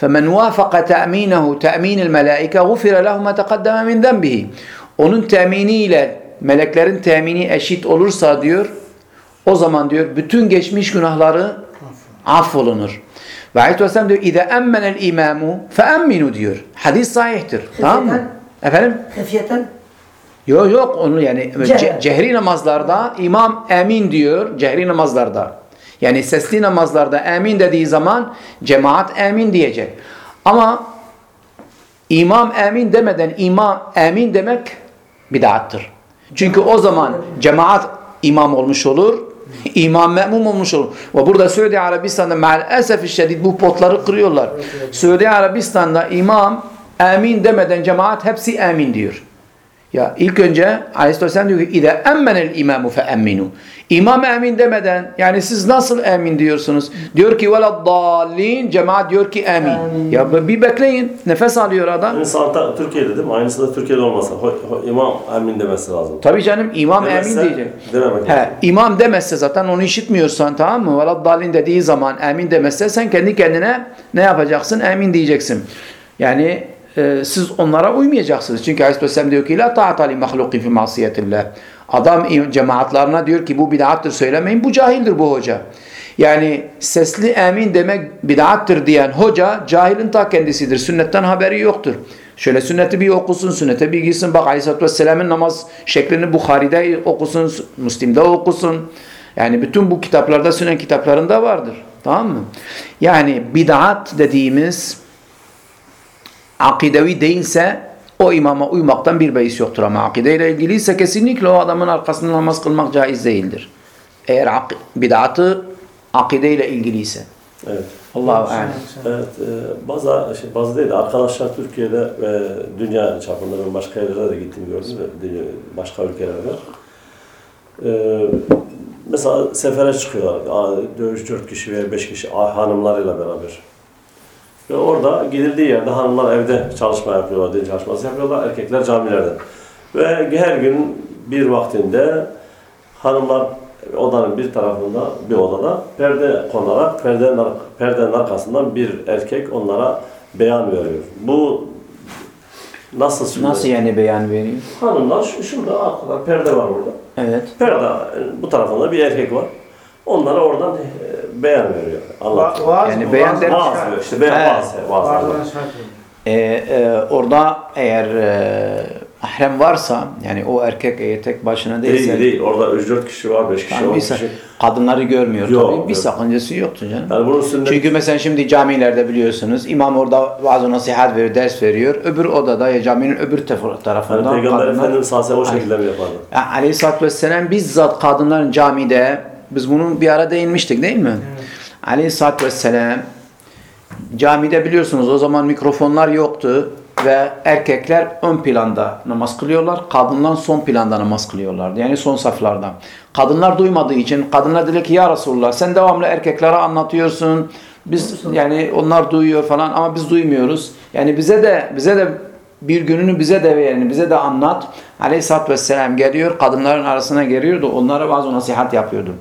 فَمَنْ وَافَقَ تَأْمِينَهُ تَأْمِينِ الْمَلَائِكَ غُفِرَ لَهُ مَا تَقَدَّمَ مِنْ ذَنْبِهِ Onun teminiyle meleklerin temini eşit olursa diyor o zaman diyor bütün geçmiş günahları affolunur. Ve Aleyhisselam diyor اِذَا اَمَّنَ الْاِمَامُ فَاَمِّنُوا diyor. Hadis sahihtir. Tamam mı? Efendim? Hefiyeten Yok yok onu yani ce- Cehri. namazlarda imam emin diyor cehri namazlarda. Yani sesli namazlarda emin dediği zaman cemaat emin diyecek. Ama imam emin demeden imam emin demek bid'attır. Çünkü o zaman cemaat imam olmuş olur. İmam me'mum olmuş olur. Ve burada Suudi Arabistan'da maalesef şiddet bu potları kırıyorlar. Suudi Arabistan'da imam emin demeden cemaat hepsi emin diyor. Ya ilk önce Aleyhisselam diyor ki İde emmenel imamu fe emminu. İmam emin demeden yani siz nasıl emin diyorsunuz? Diyor ki velad dallin cemaat diyor ki emin. emin. Ya bir bekleyin. Nefes alıyor adam. İnsan ta, Türkiye'de değil mi? Aynısı da Türkiye'de olmasa. Ho, ho, imam emin demesi lazım. Tabii canım imam demezse, emin diyecek. Dememek He, imam demezse zaten onu işitmiyorsan tamam mı? Velad dallin dediği zaman emin demezse sen kendi kendine ne yapacaksın? Emin diyeceksin. Yani e, siz onlara uymayacaksınız. Çünkü Aleyhisselam diyor ki la ta'ata li mahlukin fi masiyetillah. Adam cemaatlarına diyor ki bu bid'attır söylemeyin. Bu cahildir bu hoca. Yani sesli emin demek bid'attır diyen hoca cahilin ta kendisidir. Sünnetten haberi yoktur. Şöyle sünneti bir okusun, sünnete bir gitsin. Bak Aleyhisselatü Vesselam'ın namaz şeklini Bukhari'de okusun, Müslim'de okusun. Yani bütün bu kitaplarda, sünnet kitaplarında vardır. Tamam mı? Yani bid'at dediğimiz akidevi değilse o imama uymaktan bir beis yoktur ama akideyle ilgiliyse kesinlikle o adamın arkasında namaz kılmak caiz değildir. Eğer ak bid'atı akideyle ilgiliyse. Evet. Allahu alem. Evet, e, bazı, şey, bazı değil de arkadaşlar Türkiye'de ve dünya çapında ben başka yerlere de gittim gördüm başka ülkelerde. E, mesela sefere çıkıyorlar, dövüş dört kişi veya beş kişi hanımlarıyla beraber. Ve orada gidildiği yerde hanımlar evde çalışma yapıyorlar, din çalışması yapıyorlar, erkekler camilerde. Ve her gün bir vaktinde hanımlar odanın bir tarafında, bir odada perde konarak perdenin, perdenin arkasından bir erkek onlara beyan veriyor. Bu nasıl şimdi? Nasıl yani beyan veriyor? Hanımlar şu, şurada arkada perde var orada. Evet. Perde bu tarafında bir erkek var. Onlara oradan e, beyan veriyor. Allah. Va- vaaz Yani mı? beyan der- Vaaz veriyor işte. Beyan, vaaz, vaaz, vaaz. Ee, e, orada eğer e, mahrem varsa yani o erkek eğer tek başına değilse Değil değil. Orada 3-4 kişi var, 5 kişi var. kişi. kadınları görmüyor Yok, tabii. Bir yok. sakıncası yoktur canım. Yani bunun sünnet Çünkü mesela şimdi camilerde biliyorsunuz imam orada vaaz nasihat veriyor, ders veriyor. Öbür odada ya caminin öbür tef- yani Peygamber kadınlar Efendimiz o şekilde mi yapardı? Yani Aleyhisselatü Vesselam bizzat kadınların camide biz bunu bir ara değinmiştik değil mi? Aleyhisselatü Vesselam camide biliyorsunuz o zaman mikrofonlar yoktu ve erkekler ön planda namaz kılıyorlar. Kadınlar son planda namaz kılıyorlardı. Yani son saflarda. Kadınlar duymadığı için kadınlar dedi ki ya Resulullah sen devamlı erkeklere anlatıyorsun. Biz yani onlar duyuyor falan ama biz duymuyoruz. Yani bize de bize de bir gününü bize de yani bize de anlat. Aleyhisselatü Vesselam geliyor kadınların arasına geliyordu. Onlara bazı nasihat yapıyordu.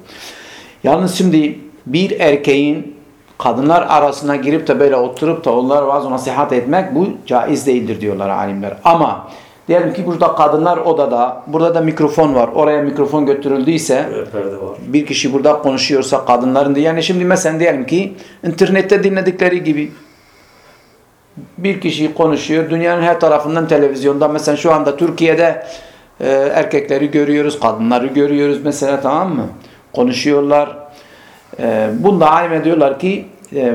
Yalnız şimdi bir erkeğin kadınlar arasına girip de böyle oturup da onlara bazı nasihat etmek bu caiz değildir diyorlar alimler. Ama diyelim ki burada kadınlar odada, burada da mikrofon var. Oraya mikrofon götürüldüyse bir kişi burada konuşuyorsa kadınların da yani şimdi mesela diyelim ki internette dinledikleri gibi bir kişi konuşuyor. Dünyanın her tarafından televizyonda mesela şu anda Türkiye'de e, erkekleri görüyoruz, kadınları görüyoruz mesela tamam mı? Konuşuyorlar. E, bunda alim diyorlar ki e,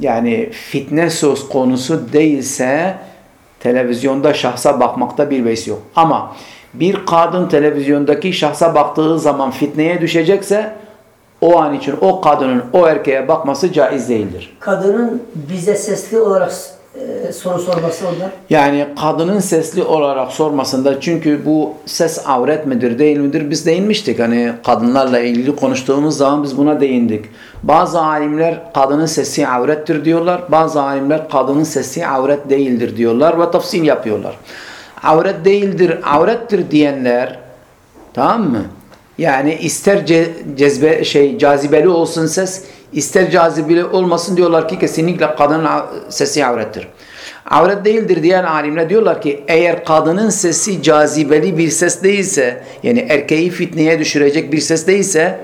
yani fitne söz konusu değilse televizyonda şahsa bakmakta bir beis yok. Ama bir kadın televizyondaki şahsa baktığı zaman fitneye düşecekse o an için o kadının o erkeğe bakması caiz değildir. Kadının bize sesli olarak e, soru sorması orada. Yani kadının sesli olarak sormasında çünkü bu ses avret midir değil midir biz değinmiştik. Hani kadınlarla ilgili konuştuğumuz zaman biz buna değindik. Bazı alimler kadının sesi avrettir diyorlar. Bazı alimler kadının sesi avret değildir diyorlar ve tafsil yapıyorlar. Avret değildir, avrettir diyenler tamam mı? Yani ister ce- cezbe şey cazibeli olsun ses, ister cazibeli olmasın diyorlar ki kesinlikle kadının sesi avrettir. Avret değildir diyen alimler diyorlar ki eğer kadının sesi cazibeli bir ses değilse yani erkeği fitneye düşürecek bir ses değilse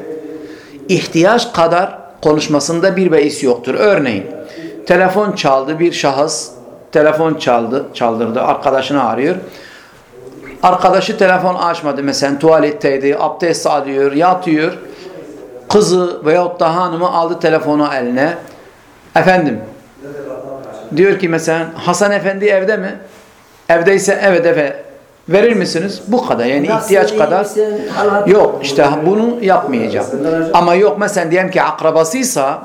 ihtiyaç kadar konuşmasında bir beis yoktur. Örneğin telefon çaldı bir şahıs telefon çaldı çaldırdı arkadaşını arıyor. Arkadaşı telefon açmadı mesela tuvaletteydi, abdest alıyor, yatıyor. Kızı veyahut da hanımı aldı telefonu eline. Efendim, diyor ki mesela Hasan Efendi evde mi? Evdeyse evet efe verir misiniz? Bu kadar yani ihtiyaç kadar. Yok işte bunu yapmayacağım. Ama yok mesela diyelim ki akrabasıysa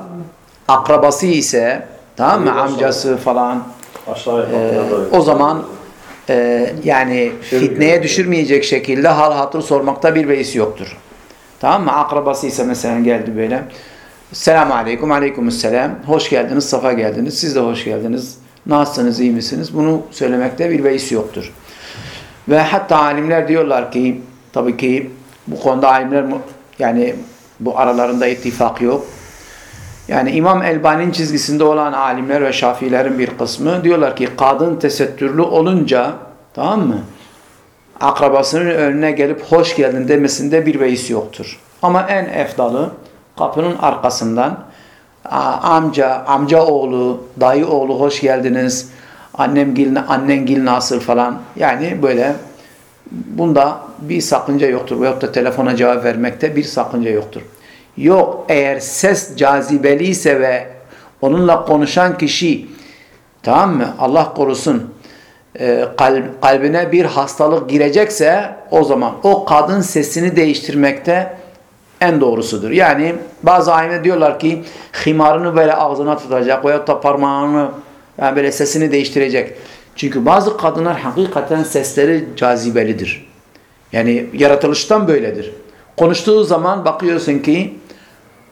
akrabası ise tamam mı amcası falan bakmadan o zaman e, yani fitneye düşürmeyecek şekilde hal hatır sormakta bir beis yoktur. Tamam mı? Akrabası ise mesela geldi böyle. Selamun aleyküm, aleykümselam. Hoş geldiniz, safa geldiniz. Siz de hoş geldiniz. Nasılsınız, iyi misiniz? Bunu söylemekte bir beis yoktur. Ve hatta alimler diyorlar ki, tabii ki bu konuda alimler yani bu aralarında ittifak yok. Yani İmam Elbani'nin çizgisinde olan alimler ve şafilerin bir kısmı diyorlar ki kadın tesettürlü olunca tamam mı? Akrabasının önüne gelip hoş geldin demesinde bir beis yoktur. Ama en efdalı kapının arkasından amca, amca oğlu, dayı oğlu hoş geldiniz. Annem gil, annen gil nasıl falan. Yani böyle bunda bir sakınca yoktur. Veyahut da telefona cevap vermekte bir sakınca yoktur. Yok eğer ses cazibeliyse ve onunla konuşan kişi tamam mı? Allah korusun kalb, kalbine bir hastalık girecekse o zaman o kadın sesini değiştirmekte en doğrusudur. Yani bazı alimler diyorlar ki himarını böyle ağzına tutacak veyahut da parmağını yani böyle sesini değiştirecek. Çünkü bazı kadınlar hakikaten sesleri cazibelidir. Yani yaratılıştan böyledir. Konuştuğu zaman bakıyorsun ki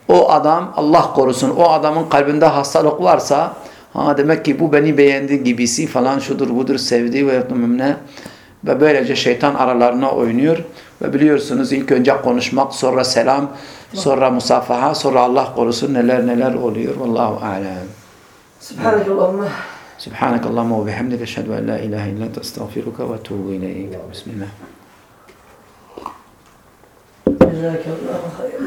o adam Allah korusun o adamın kalbinde hastalık varsa ha demek ki bu beni beğendi gibisi falan şudur budur sevdi ve ne ve böylece şeytan aralarına oynuyor ve biliyorsunuz ilk önce konuşmak sonra selam sonra musafaha sonra Allah korusun neler neler oluyor vallahu alem. Subhaneke Allahümme. Subhanak Allahumma ve bihamdike eşhedü en la ilahe illa ente estağfiruka ve etûbü ileyk. Bismillah. Cezakallahu hayır.